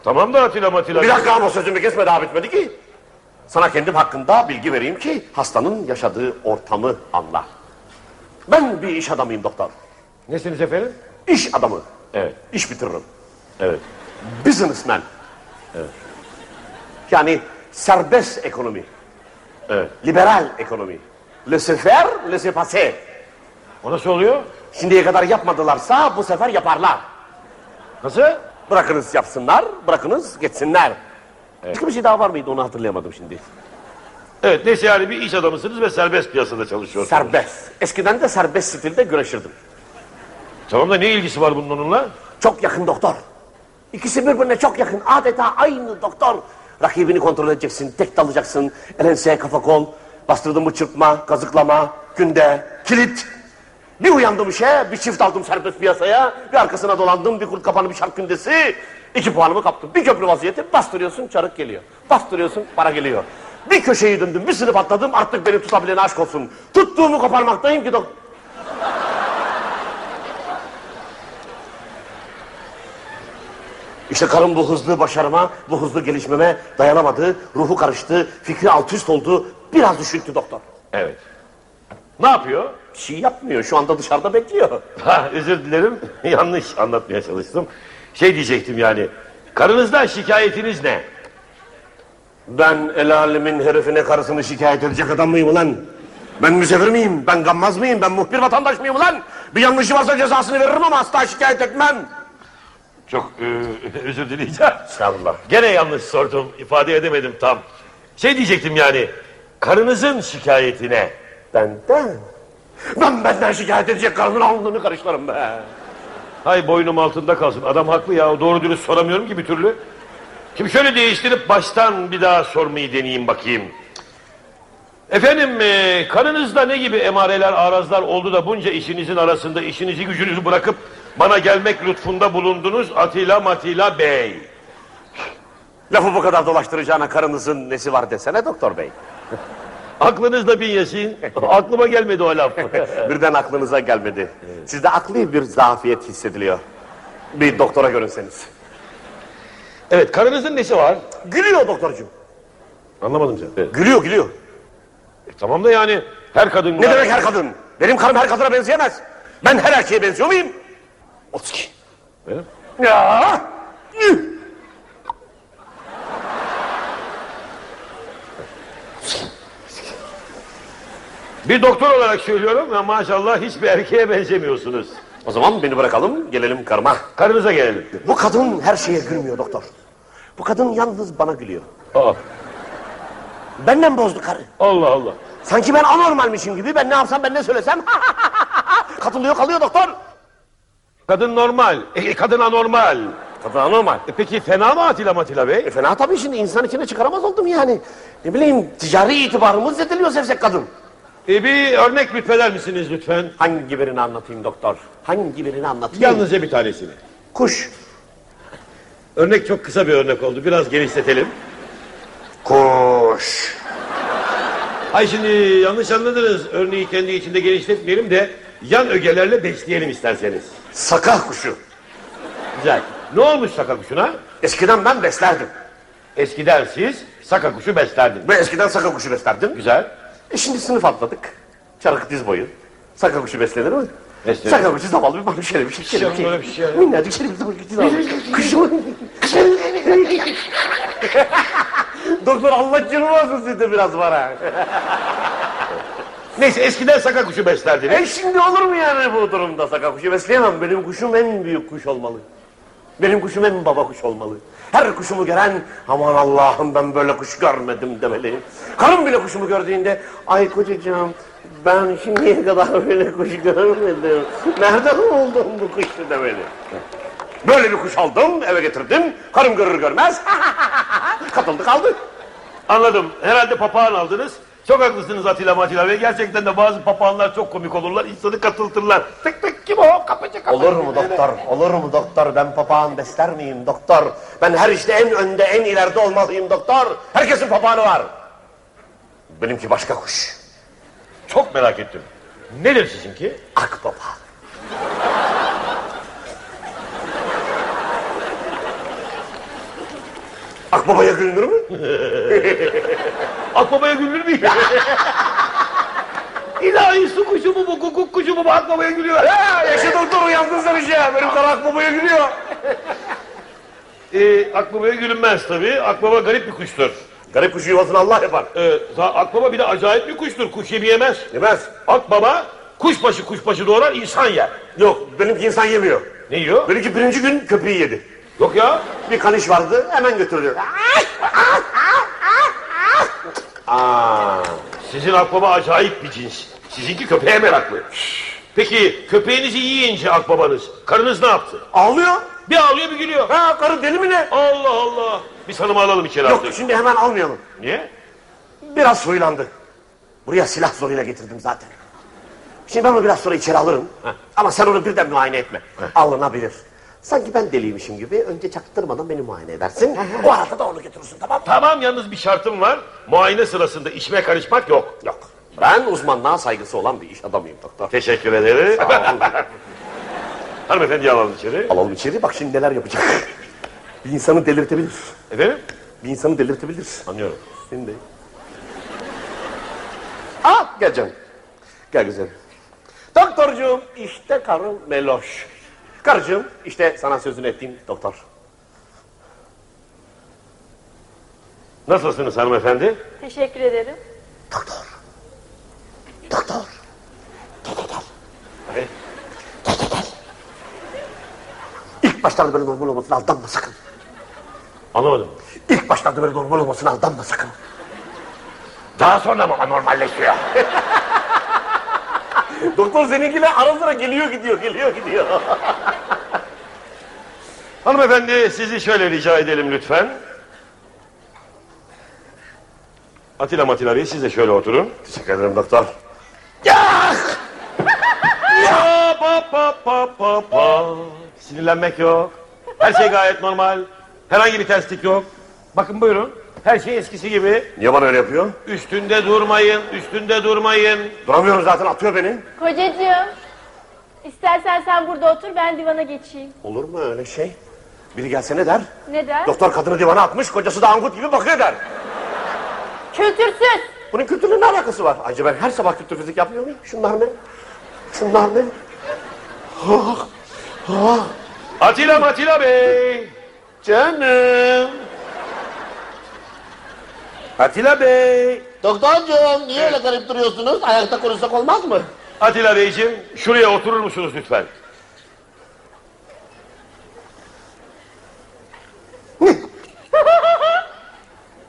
Tamam da Atilla Matilla. Bir dakika ama sözümü kesme daha bitmedi ki. Sana kendim hakkında bilgi vereyim ki hastanın yaşadığı ortamı anla. Ben bir iş adamıyım doktor. Nesiniz efendim? İş adamı. Evet. İş bitiririm. Evet. Businessman. Evet. Yani serbest ekonomi. Evet. Liberal ekonomi. Laissez-faire, laissez-passer. O nasıl oluyor? Şimdiye kadar yapmadılarsa bu sefer yaparlar. Nasıl? Bırakınız yapsınlar, bırakınız geçsinler. Başka bir şey daha var mıydı onu hatırlayamadım şimdi. Evet neyse yani bir iş adamısınız ve serbest piyasada çalışıyorsunuz. Serbest. Eskiden de serbest stilde güreşirdim. Tamam da ne ilgisi var bunun onunla? Çok yakın doktor. İkisi birbirine çok yakın. Adeta aynı doktor. Rakibini kontrol edeceksin, tek dalacaksın. El enseye kafa kol. Bastırdın mı çırpma, kazıklama, günde, kilit. Bir uyandım işe, bir çift aldım serbest piyasaya. Bir arkasına dolandım, bir kurt kapanı bir şark gündesi. İki puanımı kaptım. Bir köprü vaziyeti, bastırıyorsun çarık geliyor. Bastırıyorsun para geliyor. Bir köşeyi döndüm, bir sınıf atladım. Artık beni tutabilene aşk olsun. Tuttuğumu koparmaktayım ki dok... İşte karım bu hızlı başarıma, bu hızlı gelişmeme dayanamadı. Ruhu karıştı, fikri alt üst oldu. Biraz düşündü doktor. Evet. Ne yapıyor? Bir şey yapmıyor, şu anda dışarıda bekliyor. Ha, özür dilerim yanlış anlatmaya çalıştım. Şey diyecektim yani. Karınızdan şikayetiniz ne? Ben el alemin herifine karısını şikayet edecek adam mıyım ulan? Ben müsevir miyim? Ben gammaz mıyım? Ben muhbir vatandaş mıyım ulan? Bir yanlışı varsa cezasını veririm ama asla şikayet etmem. Çok e, özür dileyeceğim. İnşallah. Gene yanlış sordum. ifade edemedim tam. Şey diyecektim yani. Karınızın şikayetine. Benden. Ben benden şikayet edecek karının alnını karışlarım be. Hay boynum altında kalsın. Adam haklı ya. Doğru dürüst soramıyorum ki bir türlü. Şimdi şöyle değiştirip baştan bir daha sormayı deneyeyim bakayım. Efendim e, karınızda ne gibi emareler, arazlar oldu da bunca işinizin arasında işinizi gücünüzü bırakıp bana gelmek lütfunda bulundunuz Atilla Matilla Bey. Lafı bu kadar dolaştıracağına karınızın nesi var desene doktor bey. Aklınızda bin yesin. Aklıma gelmedi o laf. Birden aklınıza gelmedi. Sizde akli bir zafiyet hissediliyor. Bir doktora görünseniz. evet karınızın nesi var? Gülüyor doktorcuğum. Anlamadım sen. Gülüyor gülüyor. E, tamam da yani her kadın... Ne demek her kadın? Benim karım her kadına benzeyemez. Ben her erkeğe benziyor muyum? Otski. Öyle mi? Ya. Bir doktor olarak söylüyorum ve maşallah hiçbir erkeğe benzemiyorsunuz. O zaman beni bırakalım gelelim karıma. Karınıza gelelim. Bu kadın her şeye gülmüyor doktor. Bu kadın yalnız bana gülüyor. Aa, Benden bozdu karı. Allah Allah. Sanki ben anormalmişim gibi ben ne yapsam ben ne söylesem katılıyor kalıyor doktor. Kadın normal. E, kadın anormal. Kadın anormal. E, peki fena mı Atilla Matilla Bey? E fena tabii şimdi insan içine çıkaramaz oldum yani. Ne bileyim ticari itibarımız zediliyor sevsek kadın. E, bir örnek lütfeder misiniz lütfen? Hangi birini anlatayım doktor? Hangi birini anlatayım? Yalnızca bir tanesini. Kuş. Örnek çok kısa bir örnek oldu. Biraz genişletelim. Kuş. Ay şimdi yanlış anladınız. Örneği kendi içinde genişletmeyelim de yan ögelerle besleyelim isterseniz. Sakah kuşu. Güzel. Ne olmuş saka kuşuna? Eskiden ben beslerdim. Eskiden siz saka kuşu beslerdiniz. Ben eskiden saka kuşu beslerdim. Güzel. E şimdi sınıf atladık. Çarık diz boyu. Saka kuşu beslenir mi? Beslenir. Saka kuşu zavallı bir balık şöyle bir şey. Şöyle bir Canım, öyle bir şey. Minnacık şöyle bir balık zavallı. Kuşu. Doktor Allah canını alsın siz de biraz var ha. Neyse eskiden saka kuşu beslerdiniz. E şimdi olur mu yani bu durumda saka kuşu besleyemem. Benim kuşum en büyük kuş olmalı. Benim kuşum en baba kuş olmalı. Her kuşumu gören aman Allah'ım ben böyle kuş görmedim demeli. Karım bile kuşumu gördüğünde ay kocacığım ben şimdiye kadar böyle kuş görmedim. Nereden buldun bu kuşu demeli. Böyle bir kuş aldım eve getirdim. Karım görür görmez katıldı kaldı. Anladım. Herhalde papağan aldınız. Çok haklısınız Atilla Matilla Bey. Gerçekten de bazı papağanlar çok komik olurlar. İnsanı katıltırlar. Tık tık kim o? Kapıcı kapıcı. Olur mu doktor? Olur mu doktor? Ben papağan besler miyim doktor? Ben her işte en önde, en ileride olmalıyım doktor. Herkesin papağanı var. Benimki başka kuş. Çok merak ettim. Nedir sizinki? Akbaba. Akbabaya gülünür mü? Akbabaya gülür müyüm? İlahi su kuşu mu bu, kukuk kuşu mu bu akbabaya gülüyor. Ya yaşa doktor uyandın sen işe. Benim kara akbabaya gülüyor. Ee, akbabaya gülünmez tabii. Akbaba garip bir kuştur. Garip kuşu yuvasını Allah yapar. Ee, za- akbaba bir de acayip bir kuştur. Kuş yemi yemez. Yemez. Akbaba kuşbaşı kuşbaşı doğrar insan yer. Yok benimki insan yemiyor. Ne yiyor? Benimki birinci gün köpeği yedi. Yok ya. Bir kaniş vardı hemen götürdü. Aa, sizin akbaba acayip bir cins. Sizinki köpeğe meraklı. Peki köpeğinizi yiyince akbabanız, karınız ne yaptı? Ağlıyor. Bir ağlıyor bir gülüyor. Ha karı deli mi ne? Allah Allah. Biz hanımı alalım içeri Yok artık. şimdi hemen almayalım. Niye? Biraz soylandı. Buraya silah zoruyla getirdim zaten. Şimdi ben onu biraz sonra içeri alırım. Ama sen onu birden muayene etme. Alınabilir. Sanki ben deliymişim gibi önce çaktırmadan beni muayene edersin. o arada da onu götürürsün tamam mı? Tamam yalnız bir şartım var. Muayene sırasında işime karışmak yok. Yok. Ben uzmanlığa saygısı olan bir iş adamıyım doktor. Teşekkür ederim. Hanımefendi alalım içeri. Alalım içeri bak şimdi neler yapacak. bir insanı delirtebilir. Efendim? Bir insanı delirtebilir. Anlıyorum. Seni de. Aa gel canım. Gel güzelim. Doktorcuğum işte karım Meloş. Karıcığım işte sana sözünü ettiğim doktor. Nasılsınız hanımefendi? Teşekkür ederim. Doktor. Doktor. Gel gel gel. Gel gel gel. İlk başlarda böyle normal olmasına aldanma sakın. Anlamadım. İlk başlarda böyle normal olmasına aldanma sakın. Daha sonra mı anormalleşiyor? Doktor seninkiler ara sıra geliyor gidiyor geliyor gidiyor. Hanımefendi sizi şöyle rica edelim lütfen. Atilla Matilla Bey siz de şöyle oturun. Teşekkür ederim doktor. Ya pa pa pa pa pa. Sinirlenmek yok. Her şey gayet normal. Herhangi bir terslik yok. Bakın buyurun. Her şey eskisi gibi. Niye bana öyle yapıyor? Üstünde durmayın, üstünde durmayın. Duramıyorum zaten atıyor beni. Kocacığım. İstersen sen burada otur ben divana geçeyim. Olur mu öyle şey? Biri gelse ne der? Neden? Doktor kadını divana atmış, kocası da angut gibi bakıyor der. Kültürsüz. Bunun kültürle ne alakası var? Acaba ben her sabah kültür fizik yapmıyor muyum? Şunlar ne? Şunlar ne? Atilla Matilla Bey. Canım. Atilla Bey. Doktorcuğum niye öyle garip duruyorsunuz? Ayakta konuşsak olmaz mı? Atilla Beyciğim şuraya oturur musunuz lütfen?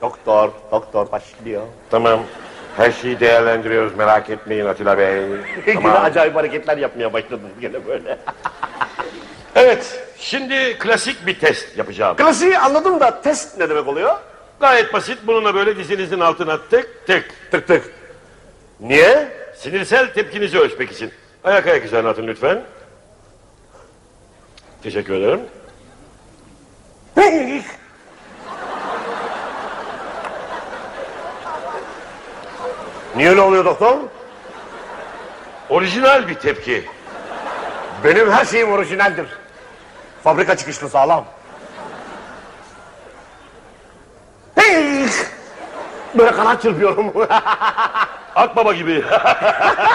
Doktor, doktor başlıyor. Tamam. Her şeyi değerlendiriyoruz merak etmeyin Atilla Bey. Yine acayip hareketler yapmaya başladınız gene böyle. Evet, şimdi klasik bir test yapacağım. Klasiği anladım da test ne demek oluyor? Gayet basit. Bununla böyle dizinizin altına tık tık. Tık tık. Niye? Sinirsel tepkinizi ölçmek için. Ayak ayak üzerine atın lütfen. Teşekkür ederim. Niye öyle oluyor doktor? Orijinal bir tepki. Benim her şeyim orijinaldir. Fabrika çıkışlı sağlam. Hey! Böyle kanat çırpıyorum. Akbaba gibi.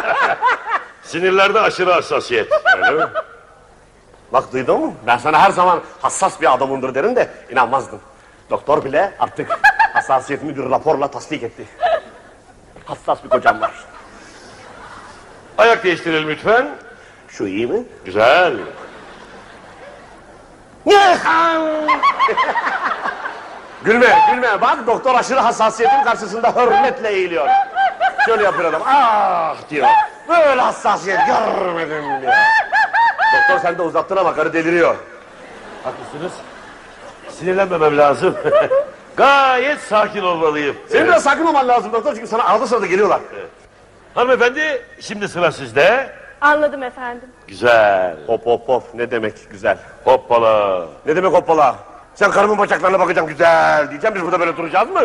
Sinirlerde aşırı hassasiyet. Öyle mi? Bak duydun mu? Ben sana her zaman hassas bir adamımdır derim de inanmazdın. Doktor bile artık hassasiyetimi bir raporla tasdik etti. Hassas bir kocam var. Ayak değiştirelim lütfen. Şu iyi mi? Güzel. Gülme, gülme. Bak doktor aşırı hassasiyetin karşısında hürmetle eğiliyor. Şöyle yapıyor adam. Ah diyor. Böyle hassasiyet görmedim diyor. Doktor sen de uzattın ama karı deliriyor. Haklısınız. Sinirlenmemem lazım. Gayet sakin olmalıyım. Senin biraz sakin olman lazım doktor çünkü sana arada sırada geliyorlar. Hanımefendi şimdi sıra sizde. Anladım efendim. Güzel. Hop hop hop ne demek güzel. Hoppala. Ne demek hoppala? Sen karımın bacaklarına bakacaksın güzel diyeceğim biz burada böyle duracağız mı?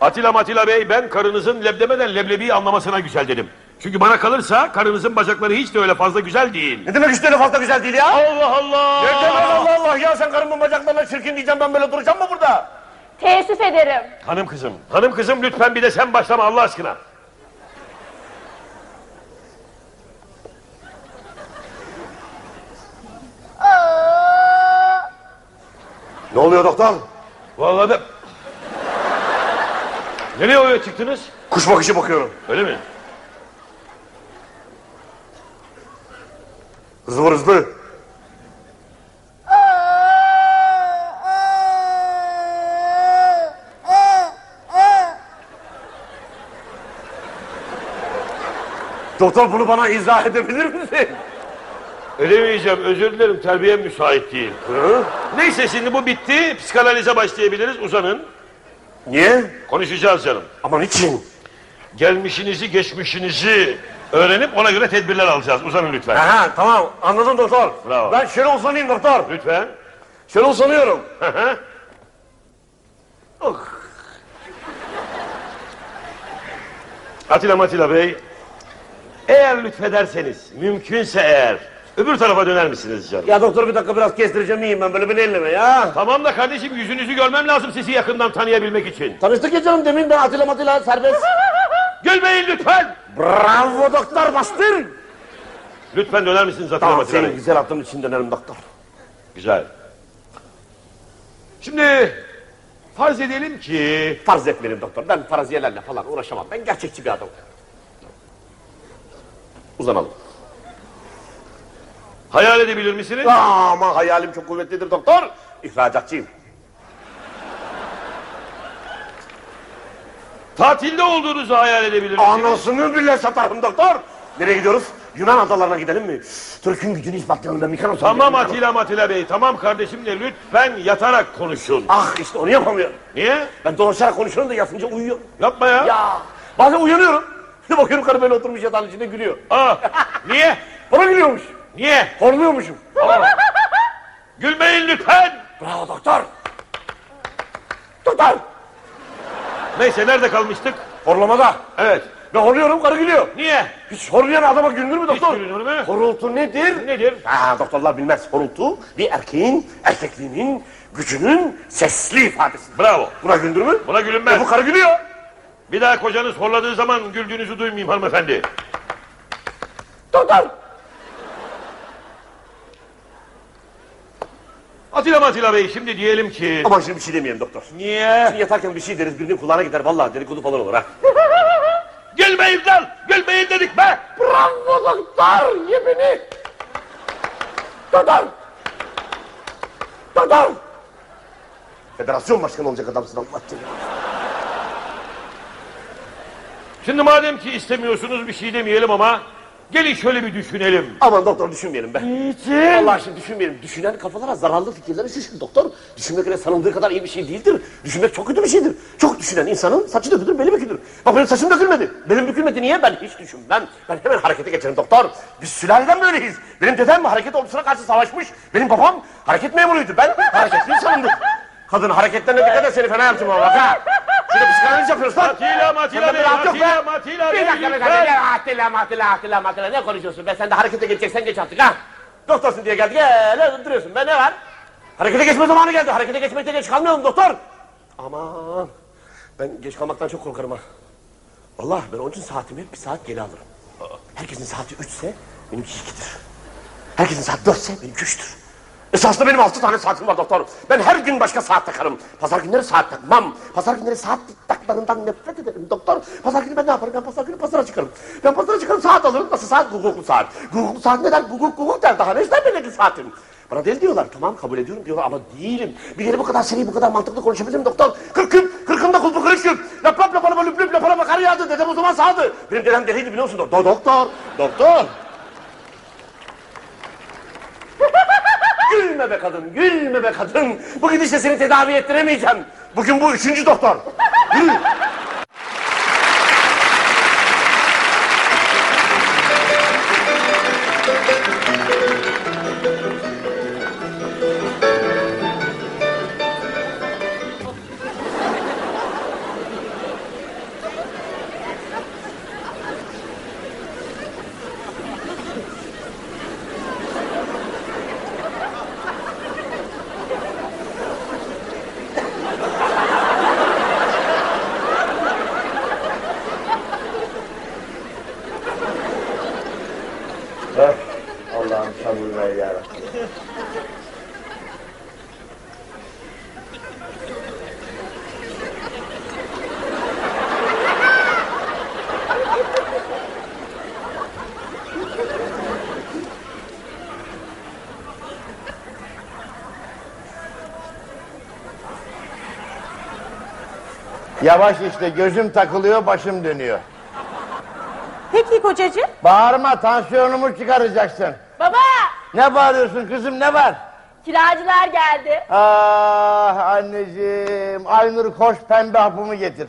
Atilla Matilla Bey ben karınızın leblemeden leblebiyi anlamasına güzel dedim. Çünkü bana kalırsa karınızın bacakları hiç de öyle fazla güzel değil. Ne demek üç tane fazla güzel değil ya? Allah Allah. Ne demek Allah Allah ya sen karımın bacaklarına çirkin diyeceğim ben böyle duracağım mı burada? Teessüf ederim. Hanım kızım, hanım kızım lütfen bir de sen başlama Allah aşkına. Ne oluyor doktor? Vallahi de... Nereye oraya çıktınız? Kuş bakışı bakıyorum. Öyle mi? Hızlı hızlı. Doktor bunu bana izah edebilir misin? Edemeyeceğim özür dilerim terbiyem müsait değil. Hı? Neyse şimdi bu bitti. Psikanalize başlayabiliriz uzanın. Niye? Konuşacağız canım. Ama niçin? Gelmişinizi geçmişinizi öğrenip ona göre tedbirler alacağız. Uzanın lütfen. Aha tamam anladım doktor. Bravo. Ben şöyle uzanayım doktor. Lütfen. Şöyle uzanıyorum. Atilla Matilla Bey. Eğer lütfederseniz, mümkünse eğer öbür tarafa döner misiniz canım? Ya doktor bir dakika biraz kestireceğim iyiyim ben böyle beni elleme ya. Tamam da kardeşim yüzünüzü görmem lazım sizi yakından tanıyabilmek için. Tanıştık ya canım demin ben Atilla Matilla serbest. Gülmeyin lütfen. Bravo doktor bastır. Lütfen döner misiniz Atilla Tamam Matilla senin Bey? güzel attığın için dönerim doktor. Güzel. Şimdi farz edelim ki Farz etmeyelim doktor. Ben faraziyelerle falan uğraşamam. Ben gerçekçi bir adamım. Uzanalım. hayal edebilir misiniz? Aa, ama hayalim çok kuvvetlidir doktor. İhracatçıyım. Tatilde olduğunuzu hayal edebilir misiniz? Anasını bile satarım doktor. Nereye gidiyoruz? Yunan adalarına gidelim mi? Türk'ün gücünü ispatlayalım ben Mikanos'a Tamam gidelim. Atilla Matilla Bey, tamam kardeşim de lütfen yatarak konuşun. Ah işte onu yapamıyorum. Niye? Ben dolaşarak konuşuyorum da yatınca uyuyorum. Yapma ya. Ya bazen uyanıyorum. Bakıyorum karı böyle oturmuş yatağın içinde gülüyor. Aa, niye? Bana gülüyormuş. Niye? Horluyormuşum. Gülmeyin lütfen. Bravo doktor. Doktor. Neyse nerede kalmıştık? Horlamada. Evet. Ben horluyorum karı gülüyor. Niye? Hiç horlayan adama gülünür mü doktor? gülünür mü? Horultu nedir? Nedir? Ha, doktorlar bilmez. Horultu bir erkeğin, erkekliğinin, gücünün sesli ifadesi. Bravo. Buna güldür mü? Buna gülünmez. E, bu karı gülüyor. Bir daha kocanız horladığı zaman güldüğünüzü duymayayım hanımefendi. Doktor. Atilla Matilla Bey şimdi diyelim ki... Ama şimdi bir şey demeyelim doktor. Niye? Şimdi yatarken bir şey deriz birinin kulağına gider. Vallahi dedikodu falan olur ha. Gülmeyin lan! Gülmeyin dedik be! Bravo doktor. Ye beni. Doktor. Doktor. Federasyon başkanı olacak adamsın Allah aşkına. Şimdi madem ki istemiyorsunuz bir şey demeyelim ama... Gelin şöyle bir düşünelim. Aman doktor düşünmeyelim be. Niçin? Allah aşkına düşünmeyelim. Düşünen kafalara zararlı fikirleri şişir doktor. Düşünmek öyle sanıldığı kadar iyi bir şey değildir. Düşünmek çok kötü bir şeydir. Çok düşünen insanın saçı dökülür, beli bükülür. Bak benim saçım dökülmedi. Belim bükülmedi niye? Ben hiç düşünmem. Ben hemen harekete geçerim doktor. Biz sülaleden böyleyiz. Benim dedem hareket ordusuna karşı savaşmış. Benim babam hareket memuruydu. Ben hareketli insanımdır. Kadın hareketlerine dikkat et seni fena yaptım ama bak ha. Şurada psikanaliz yapıyoruz lan. Atilla Matilla Bey, be. Atilla Matilla Bey dakika bir dakika. lütfen. Ne Atilla matilla atilla matilla ne konuşuyorsun be? Sen de harekete geçeceksen geç artık ha. Doktorsun diye geldik. Gel duruyorsun be ne var? Harekete geçme zamanı geldi. Harekete geçmekte geç kalmayalım doktor. Aman. Ben geç kalmaktan çok korkarım ha. Allah ben onun için saatimi hep bir saat geri alırım. Herkesin saati üçse benimki ikidir. Herkesin saati dörtse benimki üçtür. Esasında benim altı tane saatim var doktor. Ben her gün başka saat takarım. Pazar günleri saat takmam. Pazar günleri saat takmalarından nefret ederim doktor. Pazar günü ben ne yaparım? Ben pazar günü pazara çıkarım. Ben pazara çıkarım saat alırım. Nasıl saat? Guguklu saat. Guguklu saat ne der? Guguk guguk der. Daha ne ister benimki saatim? Bana deli diyorlar. Tamam kabul ediyorum diyorlar ama değilim. Bir yere bu kadar seri, bu kadar mantıklı konuşabilirim doktor. Kırkım, kırkımda kulpu kırıkım. Lap lap lapalama lüp lüp lapalama kar yağdı. Dedem o zaman sağdı. Benim dedem deliydi biliyor musun? Doktor, doktor, doktor. Gülme be kadın, gülme be kadın. Bu gidişle seni tedavi ettiremeyeceğim. Bugün bu üçüncü doktor. Yürü. Yavaş işte gözüm takılıyor başım dönüyor. Peki kocacığım. Bağırma tansiyonumu çıkaracaksın. Baba Ne bağırıyorsun kızım ne var? kiracılar geldi. Ah anneciğim Aynur koş pembe hapımı getir.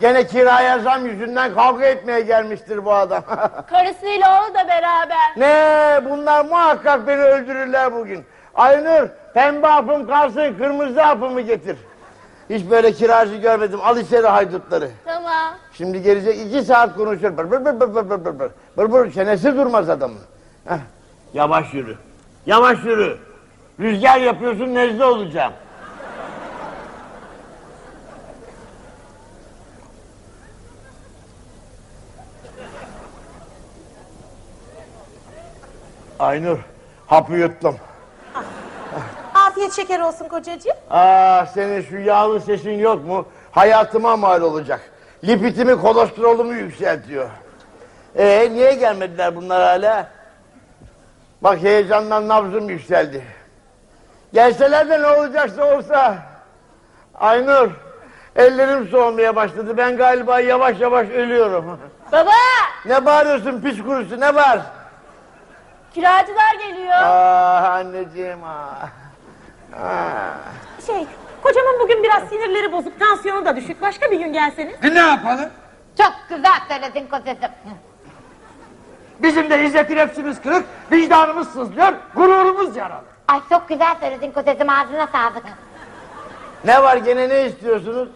Gene kiraya zam yüzünden kavga etmeye gelmiştir bu adam. Karısıyla oğlu da beraber. ne bunlar muhakkak beni öldürürler bugün. Aynur pembe hapım kalsın kırmızı hapımı getir. Hiç böyle kiracı görmedim al içeri haydutları. Tamam. Şimdi gelecek iki saat konuşur. Bır bır bır bır bır bır bır bır. Bır bır çenesi durmaz adamın. Heh, Yavaş yürü. Yavaş yürü. Rüzgar yapıyorsun nezle olacağım. Aynur, hapı yuttum. Afiyet şeker olsun kocacığım. Aa, senin şu yağlı sesin yok mu? Hayatıma mal olacak. Lipitimi, kolesterolümü yükseltiyor. Ee, niye gelmediler bunlar hala? Bak heyecandan nabzım yükseldi. Gelseler de ne olacaksa olsa. Aynur, ellerim soğumaya başladı. Ben galiba yavaş yavaş ölüyorum. Baba ne bağırıyorsun pis kurusu, ne var? kiracılar geliyor. Ah anneciğim ah. Şey, kocamın bugün biraz sinirleri bozuk, tansiyonu da düşük. Başka bir gün gelseniz. E ne yapalım? Çok güzel söyledin kocacığım. Bizim de izzeti nefsimiz kırık, vicdanımız sızlıyor, gururumuz yaralı. Ay çok güzel söyledin kocacığım ağzına sağlık. Ne var gene ne istiyorsunuz?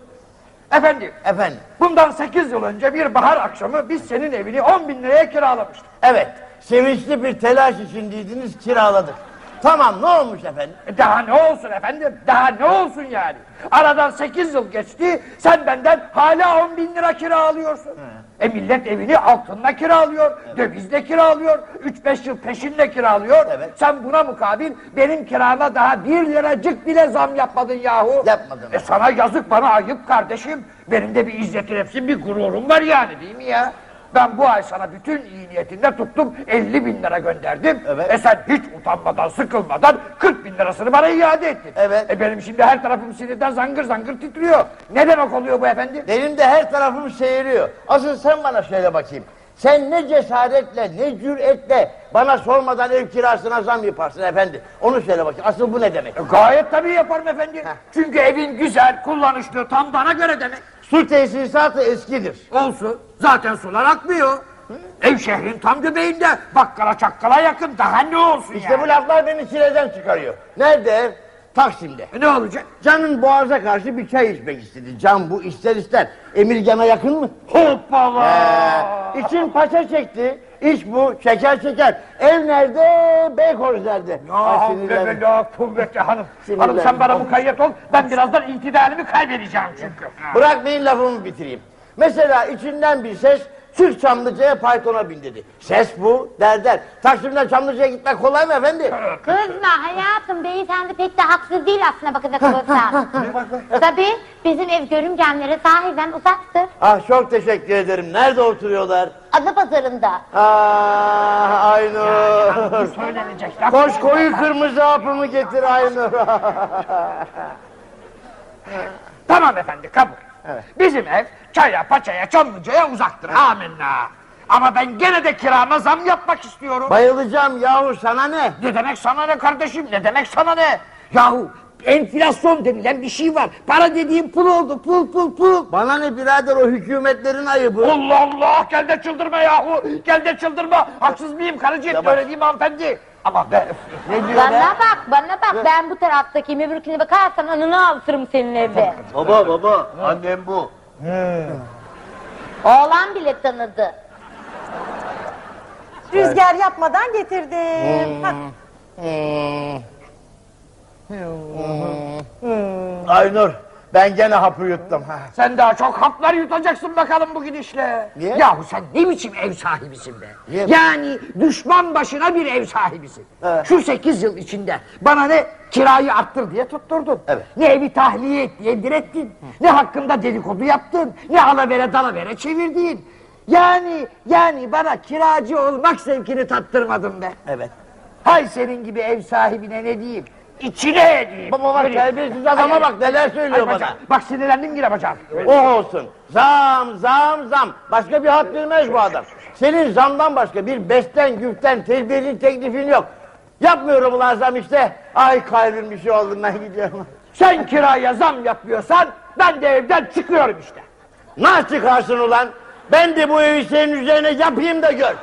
Efendim, Efendim? bundan sekiz yıl önce bir bahar akşamı biz senin evini on bin liraya kiralamıştık. Evet, sevinçli bir telaş içindeydiniz, kiraladık. Tamam, ne olmuş efendim? E Daha ne olsun efendim, daha ne olsun yani? Aradan sekiz yıl geçti, sen benden hala on bin lira kira alıyorsun. E millet evini altınla kiralıyor, dövizle kiralıyor, üç beş yıl peşinle kiralıyor. Evet. Sen buna mukabil benim kirama daha bir liracık bile zam yapmadın yahu. Yapmadım. E sana yazık bana ayıp kardeşim. Benim de bir izzeti nefsim bir gururum var yani değil mi ya? Ben bu ay sana bütün iyi niyetinde tuttum 50 bin lira gönderdim. Evet. E sen hiç utanmadan sıkılmadan 40 bin lirasını bana iade ettin. Evet. E benim şimdi her tarafım sinirden zangır zangır titriyor. Ne demek oluyor bu efendim? Benim de her tarafım seyiriyor. Asıl sen bana söyle bakayım. Sen ne cesaretle, ne cüretle bana sormadan ev kirasına zam yaparsın efendi. Onu söyle bakayım. Asıl bu ne demek? E gayet tabii yaparım efendim. Çünkü evin güzel, kullanışlı, tam bana göre demek. Su tesisatı eskidir. Olsun. Zaten sular akmıyor. Ev şehrin tam göbeğinde. Bakkala çakkala yakın. Daha ne olsun İşte yani? bu laflar beni çileden çıkarıyor. Nerede ev? Taksim'de. E ne olacak? Canın boğaza karşı bir çay içmek istedi. Can bu ister ister. Emirgan'a yakın mı? Hoppala. Ee, için paça çekti. İş bu, şeker şeker. Ev nerede? Beykoz nerede? Ya ve la kuvvete hanım. Sinirlendim. Hanım sen bana mukayyet ol. Ben birazdan itidalimi kaybedeceğim çünkü. Bırakmayın lafımı bitireyim. Mesela içinden bir ses çık Çamlıca'ya paytona bin dedi. Ses bu der der. Taksim'den Çamlıca'ya gitmek kolay mı efendi? Kızma hayatım beyefendi pek de haksız değil aslında bakacak olursan. Tabii bizim ev görümgenlere sahiden uzaktır. ah çok teşekkür ederim. Nerede oturuyorlar? Adı pazarında. Ah Aynur. Söylenecek laf. Koş koyu kırmızı hapımı getir Aynur. Tamam efendi kabul. Bizim ev çaya paçaya çamlıcaya uzaktır. Amenna. Ama ben gene de kirama zam yapmak istiyorum. Bayılacağım yahu sana ne? Ne demek sana ne kardeşim? Ne demek sana ne? Yahu enflasyon denilen bir şey var. Para dediğim pul oldu. Pul pul pul. Bana ne birader o hükümetlerin ayıbı. Allah Allah gel de çıldırma yahu. Gel de çıldırma. Haksız mıyım karıcığım? Öyle değil mi hanımefendi? Ama be. Ne diyor Bana be? bak bana bak ben bu taraftaki öbürküne bakarsan anını altırım senin evde. Baba baba annem bu. Oğlan bile tanıdı. Rüzgar yapmadan getirdim. Hah. Aynur ben gene hapı yuttum. Ha. Sen daha çok haplar yutacaksın bakalım bu gidişle. Niye? Yahu sen ne biçim ev sahibisin be? Niye? Yani düşman başına bir ev sahibisin. Evet. Şu sekiz yıl içinde bana ne kirayı arttır diye tutturdun. Evet. Ne evi tahliye et diye direttin. Ne hakkında dedikodu yaptın. Ne alavere dalavere çevirdin. Yani yani bana kiracı olmak zevkini tattırmadın be. Evet. Hay senin gibi ev sahibine ne diyeyim? İçine edeyim. Baba bak terbiyesiz adama Ay, bak neler söylüyor ay bana. Bak sinirlendim yine bacağım. O olsun. Zam zam zam. Başka bir hat bilmez bu adam. Senin zamdan başka bir besten, güften, tedbirin teklifin yok. Yapmıyorum ulan zam işte. Ay kalbim bir şey oldu ben gidiyorum. Sen kiraya zam yapıyorsan ben de evden çıkıyorum işte. Nasıl çıkarsın ulan? Ben de bu evi senin üzerine yapayım da gör.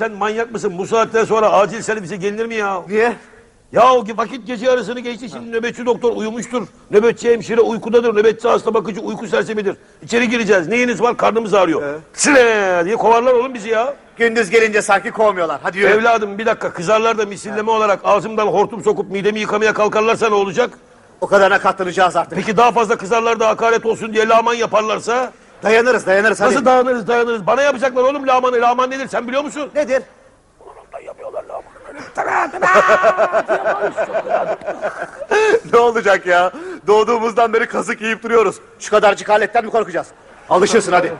Sen manyak mısın? Bu saatten sonra acil servise gelinir mi ya? Niye? Ya o vakit gece yarısını geçti şimdi nöbetçi doktor uyumuştur. Nöbetçi hemşire uykudadır. Nöbetçi hasta bakıcı uyku sersemidir. İçeri gireceğiz. Neyiniz var? Karnımız ağrıyor. Sıle diye kovarlar oğlum bizi ya. Gündüz gelince sanki kovmuyorlar. Hadi yürü. Evladım bir dakika kızarlar da misilleme olarak ağzımdan hortum sokup midemi yıkamaya kalkarlarsa ne olacak? O kadarına katlanacağız artık. Peki daha fazla kızarlar da hakaret olsun diye laman yaparlarsa? Dayanırız dayanırız hadi. Nasıl dayanırız dayanırız? Bana yapacaklar oğlum lamanı. Laman nedir sen biliyor musun? Nedir? ne olacak ya? Doğduğumuzdan beri kazık yiyip duruyoruz. Şu kadarcık aletten mi korkacağız? Alışırsın hadi.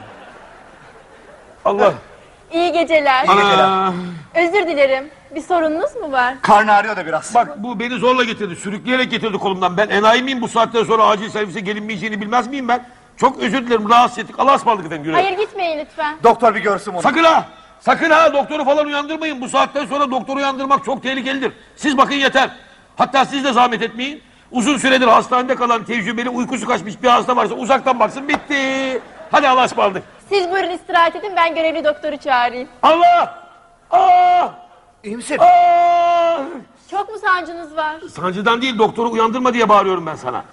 Allah. İyi geceler. Ana. Özür dilerim. Bir sorununuz mu var? Karnı ağrıyor da biraz. Bak bu beni zorla getirdi. Sürükleyerek getirdi kolumdan. Ben enayi miyim bu saatten sonra acil servise gelinmeyeceğini bilmez miyim ben? Çok özür dilerim rahatsız ettik. Allah'a ısmarladık efendim. Güle. Hayır gitmeyin lütfen. Doktor bir görsün bunu. Sakın ha! Sakın ha doktoru falan uyandırmayın. Bu saatten sonra doktoru uyandırmak çok tehlikelidir. Siz bakın yeter. Hatta siz de zahmet etmeyin. Uzun süredir hastanede kalan tecrübeli uykusu kaçmış bir hasta varsa uzaktan baksın bitti. Hadi Allah'a ısmarladık. Siz buyurun istirahat edin ben görevli doktoru çağırayım. Allah! Aa! İyi misin? Aa! Çok mu sancınız var? Sancıdan değil doktoru uyandırma diye bağırıyorum ben sana.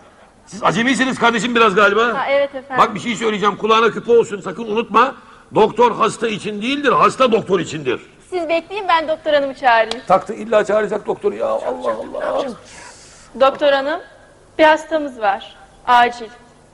Siz acemisiniz kardeşim biraz galiba. Ha, evet efendim. Bak bir şey söyleyeceğim kulağına küpe olsun sakın unutma. Doktor hasta için değildir hasta doktor içindir. Siz bekleyin ben doktor hanımı çağırayım. Taktı illa çağıracak doktoru ya Allah Allah. Doktor hanım bir hastamız var. Acil.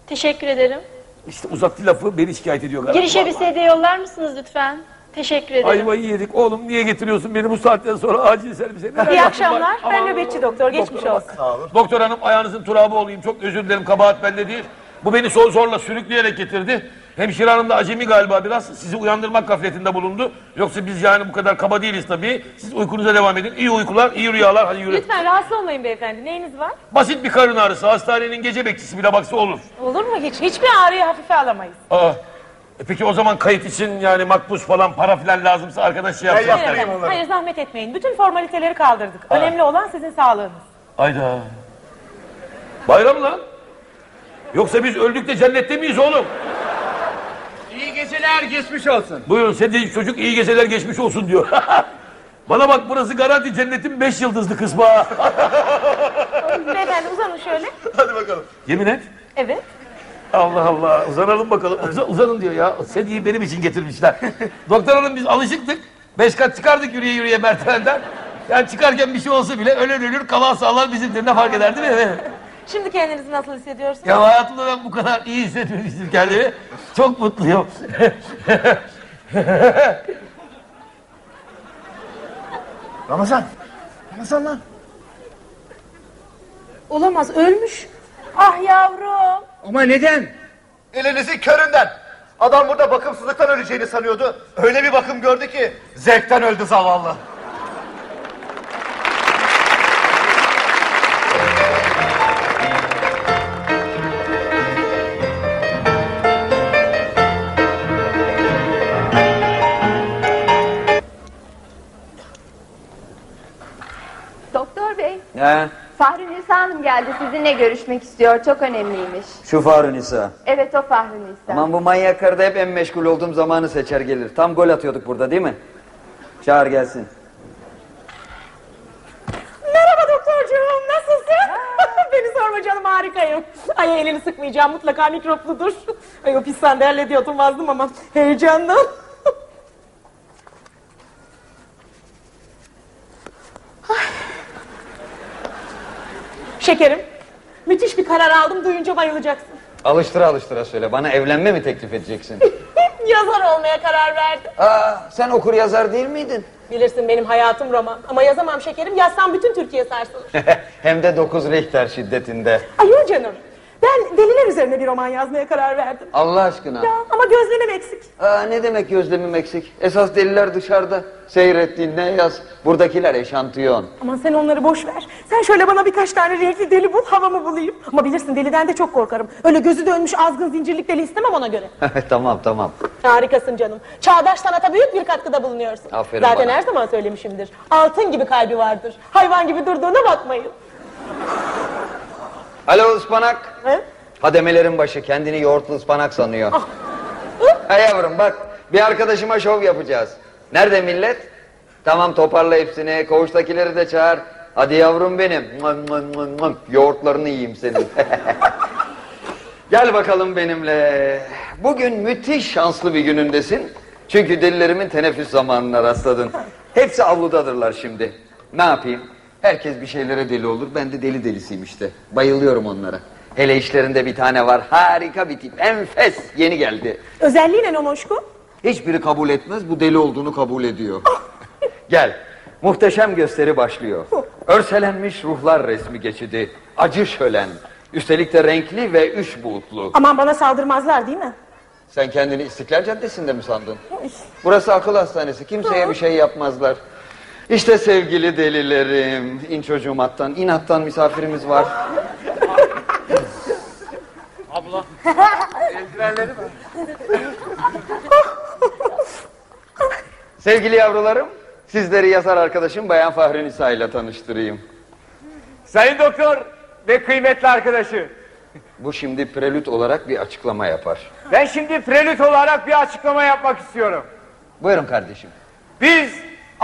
Teşekkür ederim. İşte uzattı lafı beni şikayet ediyor galiba. Girişe bir CD yollar mısınız lütfen? Teşekkür ederim. Ayvayı yedik oğlum niye getiriyorsun beni bu saatten sonra acil servise? Neler İyi yaptım akşamlar. ben? Ben Aman nöbetçi Allah. doktor. Geçmiş Doktora olsun. bak. Doktor hanım ayağınızın turabı olayım çok özür dilerim kabahat bende değil. Bu beni zor zorla sürükleyerek getirdi. Hemşire hanım da acemi galiba biraz sizi uyandırmak gafletinde bulundu. Yoksa biz yani bu kadar kaba değiliz tabii. Siz uykunuza devam edin. İyi uykular, iyi rüyalar. Hadi yürü. Lütfen rahatsız olmayın beyefendi. Neyiniz var? Basit bir karın ağrısı. Hastanenin gece bekçisi bile baksa olur. Olur mu hiç? Hiçbir ağrıyı hafife alamayız. Aa, e peki o zaman kayıt için yani makbuz falan para falan lazımsa arkadaş şey yapsın. Hayır efendim. Hayır zahmet etmeyin. Bütün formaliteleri kaldırdık. Önemli olan sizin sağlığınız. Ayda. Bayram lan. Yoksa biz öldük de cennette miyiz oğlum? İyi geceler geçmiş olsun. Buyurun senin çocuk iyi geceler geçmiş olsun diyor. Bana bak burası garanti cennetin beş yıldızlı kısmı ha. Beyefendi uzanın şöyle. Hadi bakalım. Yemin et. Evet. Allah Allah uzanalım bakalım. Uza- uzanın diyor ya. Sediyi benim için getirmişler. Doktor hanım biz alışıktık. Beş kat çıkardık yürüye yürüye merdivenden. Yani çıkarken bir şey olsa bile ölen ölür kalan sağlar bizimdir. Ne fark eder değil mi? Şimdi kendinizi nasıl hissediyorsunuz? Ya hayatımda ben bu kadar iyi hissetmemiştim kendimi. Çok mutluyum. Ramazan. Ramazan lan. Olamaz ölmüş. Ah yavrum. Ama neden? Elinizin köründen. Adam burada bakımsızlıktan öleceğini sanıyordu. Öyle bir bakım gördü ki zevkten öldü zavallı. Doktor bey, Nisa Hanım geldi sizinle görüşmek istiyor. Çok önemliymiş. şu Faruk Nisa. Evet o Fahri Nisa. Aman bu manyak karı hep en meşgul olduğum zamanı seçer gelir. Tam gol atıyorduk burada değil mi? Çağır gelsin. Merhaba doktorcuğum nasılsın? Beni sorma canım harikayım. Ay elini sıkmayacağım mutlaka mikropludur. Ay o pis sandalyede oturmazdım ama heyecandan. Şekerim, müthiş bir karar aldım duyunca bayılacaksın. Alıştıra alıştıra söyle. Bana evlenme mi teklif edeceksin? Yazar olmaya karar verdim. Aa, sen okur yazar değil miydin? Bilirsin benim hayatım roman. Ama yazamam şekerim, yazsam bütün Türkiye sarsılır. Hem de 9 Richter şiddetinde. Ay yok canım. Ben deliler üzerine bir roman yazmaya karar verdim. Allah aşkına. Ya, ama gözlemim eksik. Aa, ne demek gözlemim eksik? Esas deliler dışarıda. Seyrettiğin ne yaz? Buradakiler eşantiyon. Aman sen onları boş ver. Sen şöyle bana birkaç tane renkli deli bul, havamı bulayım. Ama bilirsin deliden de çok korkarım. Öyle gözü dönmüş azgın zincirlik deli istemem ona göre. tamam tamam. Harikasın canım. Çağdaş sanata büyük bir katkıda bulunuyorsun. Aferin Zaten bana. her zaman söylemişimdir. Altın gibi kalbi vardır. Hayvan gibi durduğuna bakmayın. Alo ıspanak. He? Hademelerin başı kendini yoğurtlu ıspanak sanıyor. ha yavrum bak bir arkadaşıma şov yapacağız. Nerede millet? Tamam toparla hepsini. Koğuştakileri de çağır. Hadi yavrum benim. Yoğurtlarını yiyeyim senin. Gel bakalım benimle. Bugün müthiş şanslı bir günündesin. Çünkü delilerimin teneffüs zamanına rastladın. Hepsi avludadırlar şimdi. Ne yapayım? Herkes bir şeylere deli olur. Ben de deli delisiyim işte. Bayılıyorum onlara. Hele işlerinde bir tane var. Harika bir tip. Enfes. Yeni geldi. Özelliği ne Nomoşku? Hiçbiri kabul etmez. Bu deli olduğunu kabul ediyor. Gel. Muhteşem gösteri başlıyor. Örselenmiş ruhlar resmi geçidi. Acı şölen. Üstelik de renkli ve üç boyutlu. Aman bana saldırmazlar değil mi? Sen kendini İstiklal Caddesi'nde mi sandın? Burası akıl hastanesi. Kimseye bir şey yapmazlar. İşte sevgili delilerim. İn çocuğum attan. İn attan misafirimiz var. Abla. Eldivenleri mi? Sevgili yavrularım. Sizleri yazar arkadaşım Bayan Fahri Nisa ile tanıştırayım. Sayın doktor ve kıymetli arkadaşı. Bu şimdi prelüt olarak bir açıklama yapar. Ben şimdi prelut olarak bir açıklama yapmak istiyorum. Buyurun kardeşim. Biz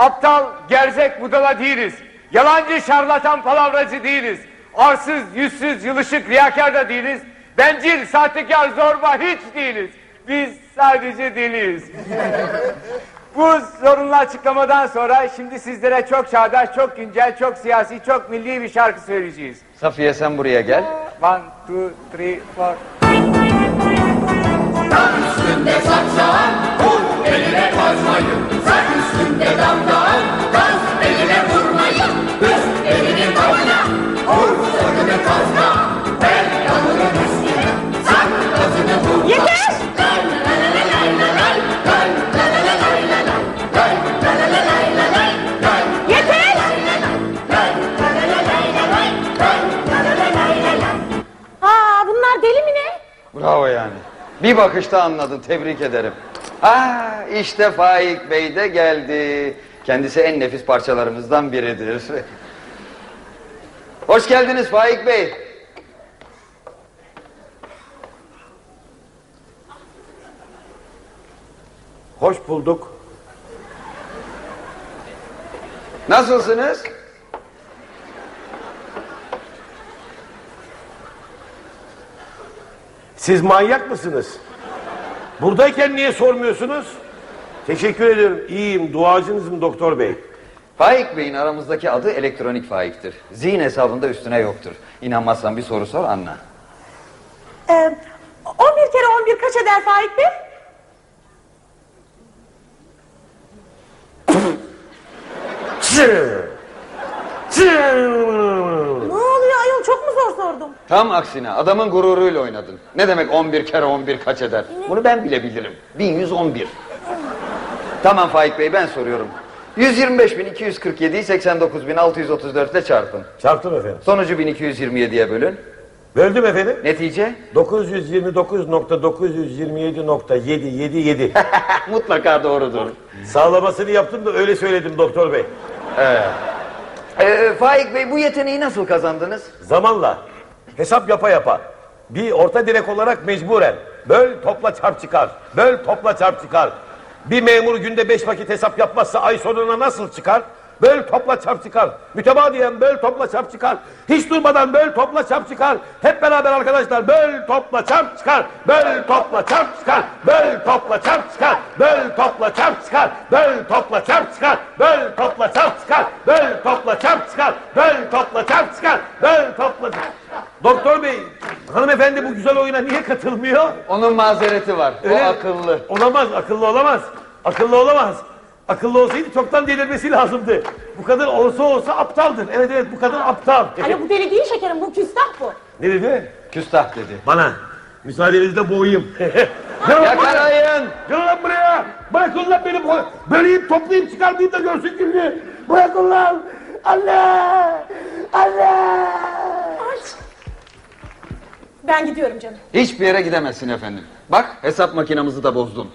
aptal, gerzek, budala değiliz. Yalancı, şarlatan, palavracı değiliz. Arsız, yüzsüz, yılışık, riyakar da değiliz. Bencil, sahtekar, zorba hiç değiliz. Biz sadece deliyiz. Bu zorunlu açıklamadan sonra şimdi sizlere çok çağdaş, çok güncel, çok siyasi, çok milli bir şarkı söyleyeceğiz. Safiye sen buraya gel. One, two, three, four. Üstünde saksağın, vur eline kazmayı. Sen üstünde damdağın, kaz eline vurmayı. Üst elini damla, vur sonunu kazma. Ver üstüne, sak vur. Yeter! Bravo yani. Bir bakışta anladın. Tebrik ederim. Ah işte Faik Bey de geldi. Kendisi en nefis parçalarımızdan biridir. Hoş geldiniz Faik Bey. Hoş bulduk. Nasılsınız? Siz manyak mısınız? Buradayken niye sormuyorsunuz? Teşekkür ederim. İyiyim. Duacınızım doktor bey. Faik Bey'in aramızdaki adı elektronik Faik'tir. Zihin hesabında üstüne yoktur. İnanmazsan bir soru sor anla. Ee, 11 kere 11 kaç eder Faik Bey? Ne oluyor sordum? Tam aksine adamın gururuyla oynadın. Ne demek 11 kere 11 kaç eder? Bunu ben bile bilirim. 1111. tamam Faik Bey ben soruyorum. 125.247'yi 89.634 ile çarpın. Çarptım efendim. Sonucu 1227'ye bölün. Böldüm efendim. Netice? 929.927.777. Mutlaka doğrudur. Sağlamasını yaptım da öyle söyledim doktor bey. Evet. Ee, Faik Bey bu yeteneği nasıl kazandınız? Zamanla hesap yapa yapa bir orta direk olarak mecburen böl topla çarp çıkar. Böl topla çarp çıkar. Bir memur günde beş vakit hesap yapmazsa ay sonuna nasıl çıkar? Böl topla çarp çıkar. Mütemadiyen böl topla çarp çıkar. Hiç durmadan böl topla çarp çıkar. Hep beraber arkadaşlar böl topla çarp çıkar. Böl topla çarp çıkar. Böl topla çarp çıkar. Böl topla çarp çıkar. Böl topla çarp çıkar. Böl topla çarp çıkar. Böl topla çarp çıkar. Böl topla çarp çıkar. Böl topla Doktor bey, hanımefendi bu güzel oyuna niye katılmıyor? Onun mazereti var. Öyle- O akıllı. Olamaz, akıllı olamaz. Akıllı olamaz. Akıllı olsaydı çoktan delirmesi lazımdı. Bu kadın olsa olsa aptaldır. Evet evet bu kadın aptal. Alo bu deli değil şekerim bu küstah bu. Ne dedi? Küstah dedi. Bana. Müsaadenizle boğayım. Yakalayın. Gel lan buraya. Bırakın lan beni. bu- Böleyim toplayayım çıkarmayayım da görsün gününü. Bırakın lan. Allah. Allah. Ben gidiyorum canım. Hiçbir yere gidemezsin efendim. Bak hesap makinamızı da bozdun.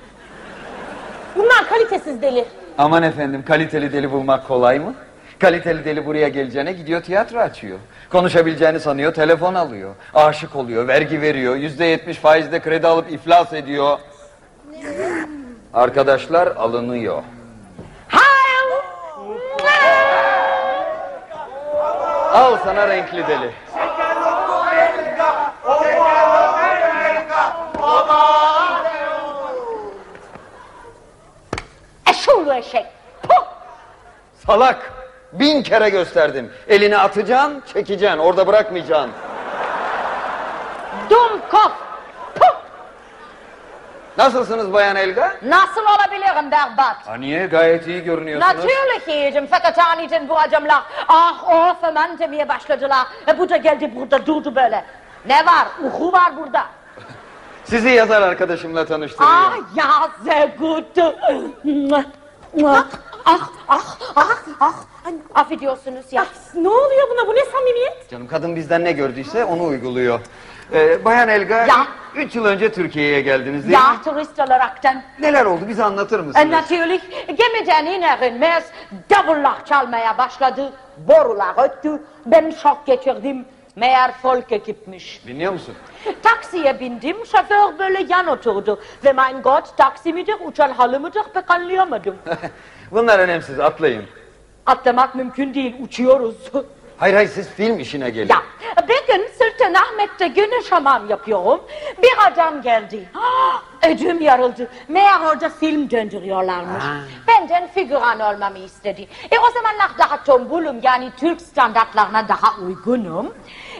Bunlar kalitesiz deli. Aman efendim kaliteli deli bulmak kolay mı? Kaliteli deli buraya geleceğine gidiyor tiyatro açıyor. Konuşabileceğini sanıyor telefon alıyor. Aşık oluyor vergi veriyor. Yüzde yetmiş faizle kredi alıp iflas ediyor. Arkadaşlar alınıyor. Al sana renkli deli. Eşul eşek. Salak. Bin kere gösterdim. Elini atacaksın, çekeceksin. Orada bırakmayacaksın. Dumkopf. Nasılsınız Bayan Elga? Nasıl olabilirim berbat? Ha niye? Gayet iyi görünüyorsunuz. Natürlich iyiydim fakat aniden bu adamlar ah oh falan demeye başladılar. E, bu da geldi burada durdu böyle. Ne var? Uhu var burada. Sizi yazar arkadaşımla tanıştırayım. Ah ya sehr gut. ah ah ah ah ah. Affediyorsunuz ya. Ne oluyor buna bu ne samimiyet? Canım kadın bizden ne gördüyse onu uyguluyor. Ee, Bayan Elga, Ya. üç yıl önce Türkiye'ye geldiniz değil Ya mi? turist olaraktan. Neler oldu bize anlatır mısınız? E, natürlich gemiden inen Mers davullar çalmaya başladı. Borular öttü. Ben şok geçirdim. Meğer folk ekipmiş. Dinliyor musun? Taksiye bindim, şoför böyle yan oturdu. Ve mein Gott, taksi midir, uçan halı mıdır pek anlayamadım. Bunlar önemsiz, atlayın. Atlamak mümkün değil, uçuyoruz. Hayır hayır siz film işine gelin. ya, bir gün Sultanahmet'te güneş hamam yapıyorum. Bir adam geldi. Ah, Ödüm yarıldı. Meğer orada film döndürüyorlarmış. Benden figüran olmamı istedi. E o zamanlar daha tombulum yani Türk standartlarına daha uygunum.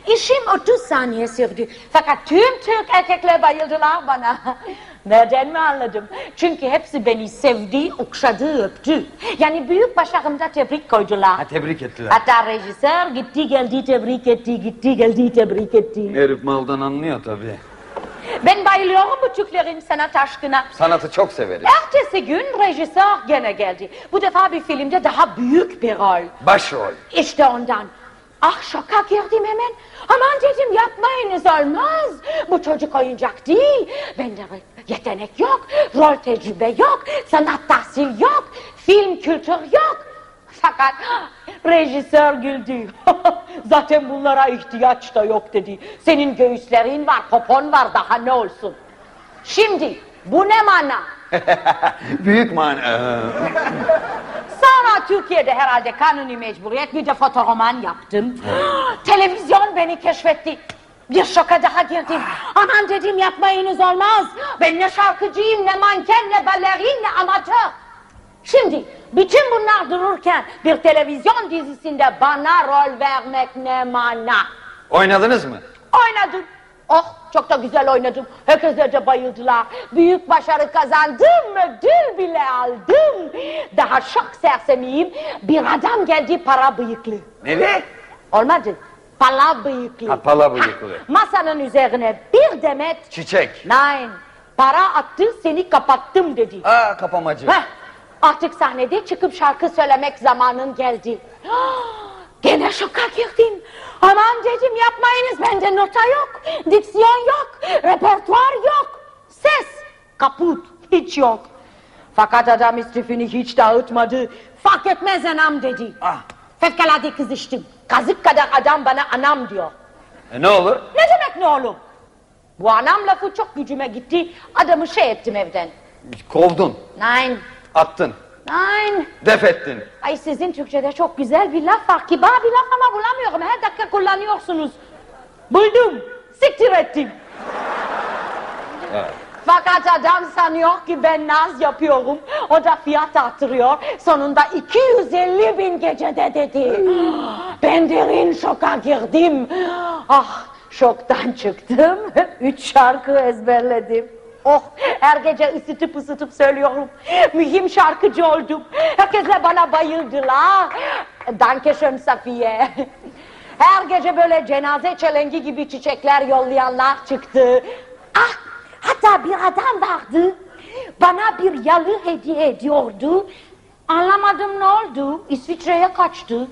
İşim 30 saniye sürdü. Fakat tüm Türk erkekler bayıldılar bana. Nereden mi anladım? Çünkü hepsi beni sevdi, okşadı, öptü. Yani büyük başarımda tebrik koydular. Ha, tebrik ettiler. Hatta rejisör gitti geldi tebrik etti, gitti geldi tebrik etti. Herif maldan anlıyor tabii. Ben bayılıyorum bu Türklerin sanat aşkına. Sanatı çok severiz. Ertesi gün rejisör gene geldi. Bu defa bir filmde daha büyük bir rol. Başrol. İşte ondan. Ah şoka girdim hemen. Aman dedim yapmayınız olmaz. Bu çocuk oyuncak değil. Bende yetenek yok. Rol tecrübe yok. Sanat tahsil yok. Film kültür yok. Fakat rejisör güldü. Zaten bunlara ihtiyaç da yok dedi. Senin göğüslerin var, popon var daha ne olsun. Şimdi bu ne mana? Büyük mana. Sonra Türkiye'de herhalde kanuni mecburiyet bir de fotoroman yaptım. Televizyon beni keşfetti. Bir şoka daha girdim. Aman dedim yapmayınız olmaz. Ben ne şarkıcıyım, ne manken, ne balerin, ne amatör. Şimdi bütün bunlar dururken bir televizyon dizisinde bana rol vermek ne mana. Oynadınız mı? Oynadım. Oh çok da güzel oynadım. Herkese bayıldılar. Büyük başarı kazandım. Ödül bile aldım. Daha çok sersemiyim. Bir adam geldi para bıyıklı. Ne? Olmadı. Pala bıyıklı. Ha, pala bıyıklı. Masanın üzerine bir demet Çiçek. Nein. Para attı seni kapattım dedi. Aa kapamacı. Heh, artık sahnede çıkıp şarkı söylemek zamanın geldi. Gene şoka girdim. Aman dedim yapmayınız bende nota yok. Diksiyon yok. Repertuar yok. Ses kaput hiç yok. Fakat adam istifini hiç dağıtmadı. Fark etmez anam dedi. Ah. Fevkalade kızıştım. Kazık kadar adam bana anam diyor. E, ne olur? Ne demek ne oğlum? Bu anam lafı çok gücüme gitti. Adamı şey ettim evden. Kovdun. Nein, Attın. Nein. Def ettin. Ay sizin Türkçe'de çok güzel bir laf var. Kibar bir laf ama bulamıyorum. Her dakika kullanıyorsunuz. Buldum. Siktir ettim. Evet. Fakat adam sanıyor ki ben naz yapıyorum. O da fiyat artırıyor. Sonunda 250 bin gecede dedi. Ben derin şoka girdim. Ah şoktan çıktım. Üç şarkı ezberledim. Oh her gece ısıtıp ısıtıp söylüyorum. Mühim şarkıcı oldum. Herkes de bana bayıldılar. Dankeschön Safiye. Her gece böyle cenaze çelengi gibi çiçekler yollayanlar çıktı. Ah Hatta bir adam vardı. Bana bir yalı hediye ediyordu. Anlamadım ne oldu. İsviçre'ye kaçtı.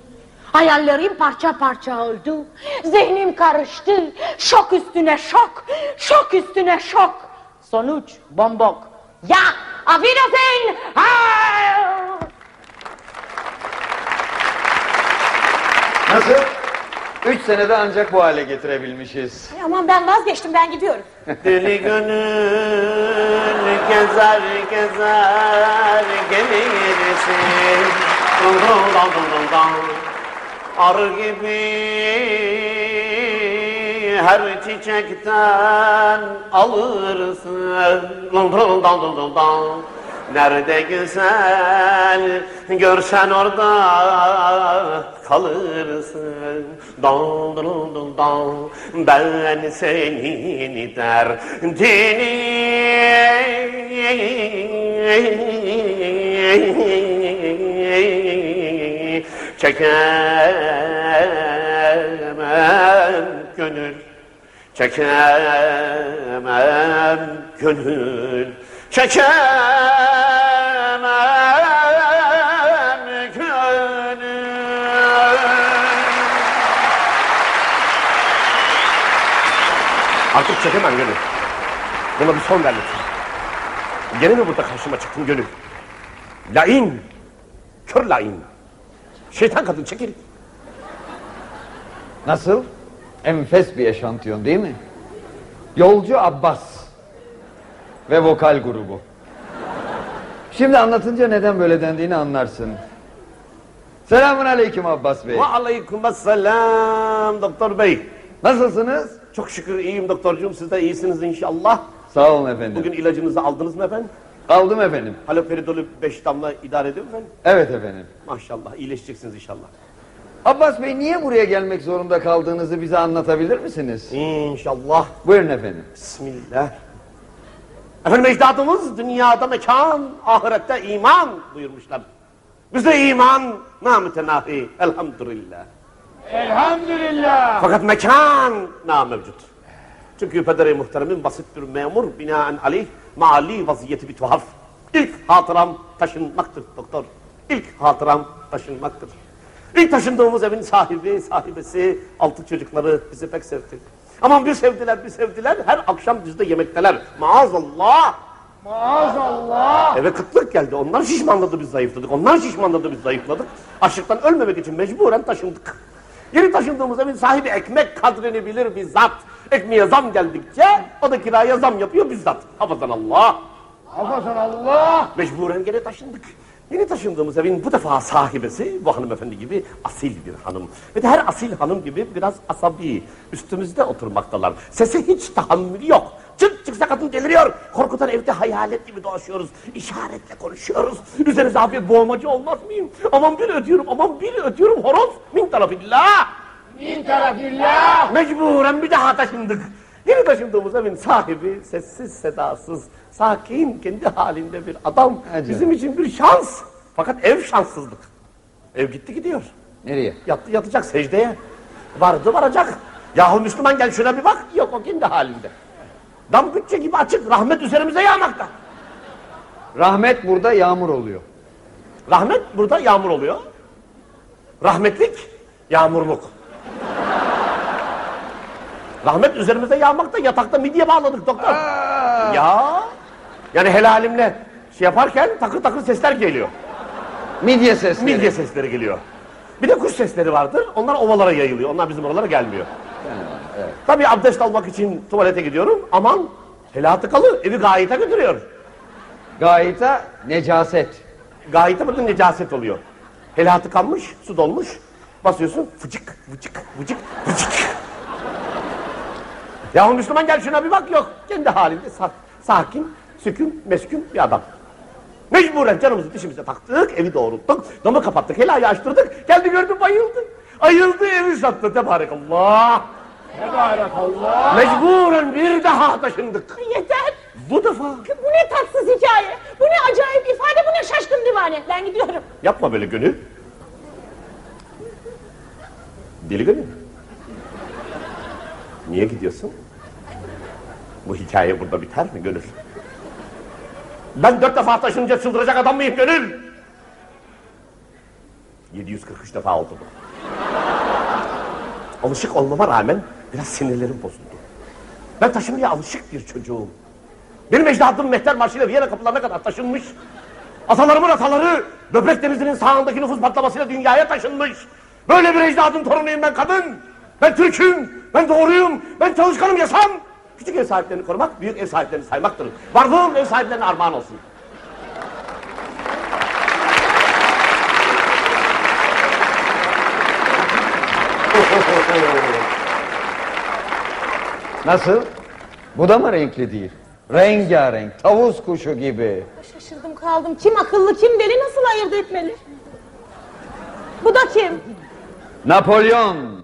Hayallerim parça parça oldu. Zihnim karıştı. Şok üstüne şok. Şok üstüne şok. Sonuç bombok. Ya auf Wiedersehen. Nasıl? Üç senede ancak bu hale getirebilmişiz. Aman ben vazgeçtim ben gidiyorum. Deli gönül gezer gezer gelirsin Dum dum dum dum dum dum. Arı gibi her çiçekten alırsın. Nerede güzel görsen orada kalırsın. Dal dal dal dal ben senin derdini çekemem gönül Çekemem gönül Çekemem gönül Artık çekemem gönül. Buna bir son ver lütfen. Gene mi burada karşıma çıktın gönül? Lain. Kör lain. Şeytan kadın çekil. Nasıl? Enfes bir eşantiyon değil mi? Yolcu Abbas ve vokal grubu. Şimdi anlatınca neden böyle dendiğini anlarsın. Selamun aleyküm Abbas Bey. Ve aleykümselam doktor bey. Nasılsınız? Çok şükür iyiyim doktorcuğum. Siz de iyisiniz inşallah. Sağ olun efendim. Bugün ilacınızı aldınız mı efendim? Aldım efendim. Haloperidolü 5 damla idare ediyor mu efendim? Evet efendim. Maşallah iyileşeceksiniz inşallah. Abbas Bey niye buraya gelmek zorunda kaldığınızı bize anlatabilir misiniz? İnşallah. Buyurun efendim. Bismillah. Efendim ecdadımız dünyada mekan, ahirette iman buyurmuşlar. Bize iman namütenahi elhamdülillah. Elhamdülillah. Fakat mekan namevcut. Çünkü pederi muhteremin basit bir memur binaen aleyh mali vaziyeti bir tuhaf. İlk hatıram taşınmaktır doktor. İlk hatıram taşınmaktır. İlk taşındığımız evin sahibi, sahibesi, altı çocukları bizi pek sevdi. Aman bir sevdiler, bir sevdiler. Her akşam bizde yemekteler. Maazallah. Maazallah. Eve kıtlık geldi. Onlar şişmanladı biz zayıfladık. Onlar şişmanladı biz zayıfladık. Açlıktan ölmemek için mecburen taşındık. Yeni taşındığımız evin sahibi ekmek kadrini bilir bizzat. Ekmeğe zam geldikçe o da kiraya zam yapıyor bizzat. Hafazan Allah. Hafazan Allah. Mecburen gene taşındık. Yeni taşındığımız evin bu defa sahibesi bu hanımefendi gibi asil bir hanım. Ve de her asil hanım gibi biraz asabi. Üstümüzde oturmaktalar. Sese hiç tahammülü yok. Çık çıksa kadın deliriyor. Korkudan evde hayalet gibi dolaşıyoruz. İşaretle konuşuyoruz. Üzerinize hafif boğmacı olmaz mıyım? Aman bir ödüyorum, aman bir ödüyorum. Horoz min tarafillah. Min tarafillah. Mecburen bir daha taşındık. Yeni taşındığımız evin sahibi sessiz sedasız, sakin, kendi halinde bir adam. Acaba. Bizim için bir şans. Fakat ev şanssızlık. Ev gitti gidiyor. Nereye? Yattı yatacak secdeye. Vardı varacak. Yahu Müslüman gel şuna bir bak. Yok o kendi halinde. Dam bütçe gibi açık. Rahmet üzerimize yağmakta. Rahmet burada yağmur oluyor. Rahmet burada yağmur oluyor. Rahmetlik yağmurluk. Rahmet üzerimize yağmakta yatakta midye bağladık doktor. Ya. Yani helalimle şey yaparken takır takır sesler geliyor. Midye sesleri. Midye sesleri geliyor. Bir de kuş sesleri vardır. Onlar ovalara yayılıyor. Onlar bizim oralara gelmiyor. Tabii abdest almak için tuvalete gidiyorum. Aman helal tıkalı evi gayete götürüyor. Gayita necaset. Gayete burada necaset oluyor. Helal tıkanmış, su dolmuş. Basıyorsun fıcık, vıcık, vıcık, vıcık. Yahu Müslüman gel şuna bir bak yok. Kendi halinde sa- sakin, sükun, meskun bir adam. Mecburen canımızı dişimize taktık, evi doğrulttuk, damı kapattık, helayı açtırdık. Geldi gördü bayıldı. Ayıldı evi sattı tebarekallah. Tebarekallah. Mecburen bir daha taşındık. Yeter. Bu defa. Bu ne tatsız hikaye. Bu ne acayip ifade. Bu ne şaşkın divane. Ben gidiyorum. Yapma böyle gönül. Deli gönül. Niye gidiyorsun? Bu hikaye burada biter mi gönül? Ben dört defa taşınınca çıldıracak adam mıyım gönül? 743 defa oldu bu. Alışık olmama rağmen biraz sinirlerim bozuldu. Ben taşınmaya alışık bir çocuğum. Benim ecdadım Mehter Marşı'yla Viyana kapılarına kadar taşınmış. Atalarımın ataları Böbrek Denizi'nin sağındaki nüfus patlamasıyla dünyaya taşınmış. Böyle bir ecdadın torunuyum ben kadın. Ben Türk'üm, ben doğruyum, ben çalışkanım yasam. Küçük ev sahiplerini korumak, büyük ev sahiplerini saymaktır. Varlığım ev sahiplerine armağan olsun. Nasıl? Bu da mı renkli değil? Rengarenk, tavus kuşu gibi. Şaşırdım kaldım. Kim akıllı kim deli nasıl ayırt etmeli? Bu da kim? Napolyon.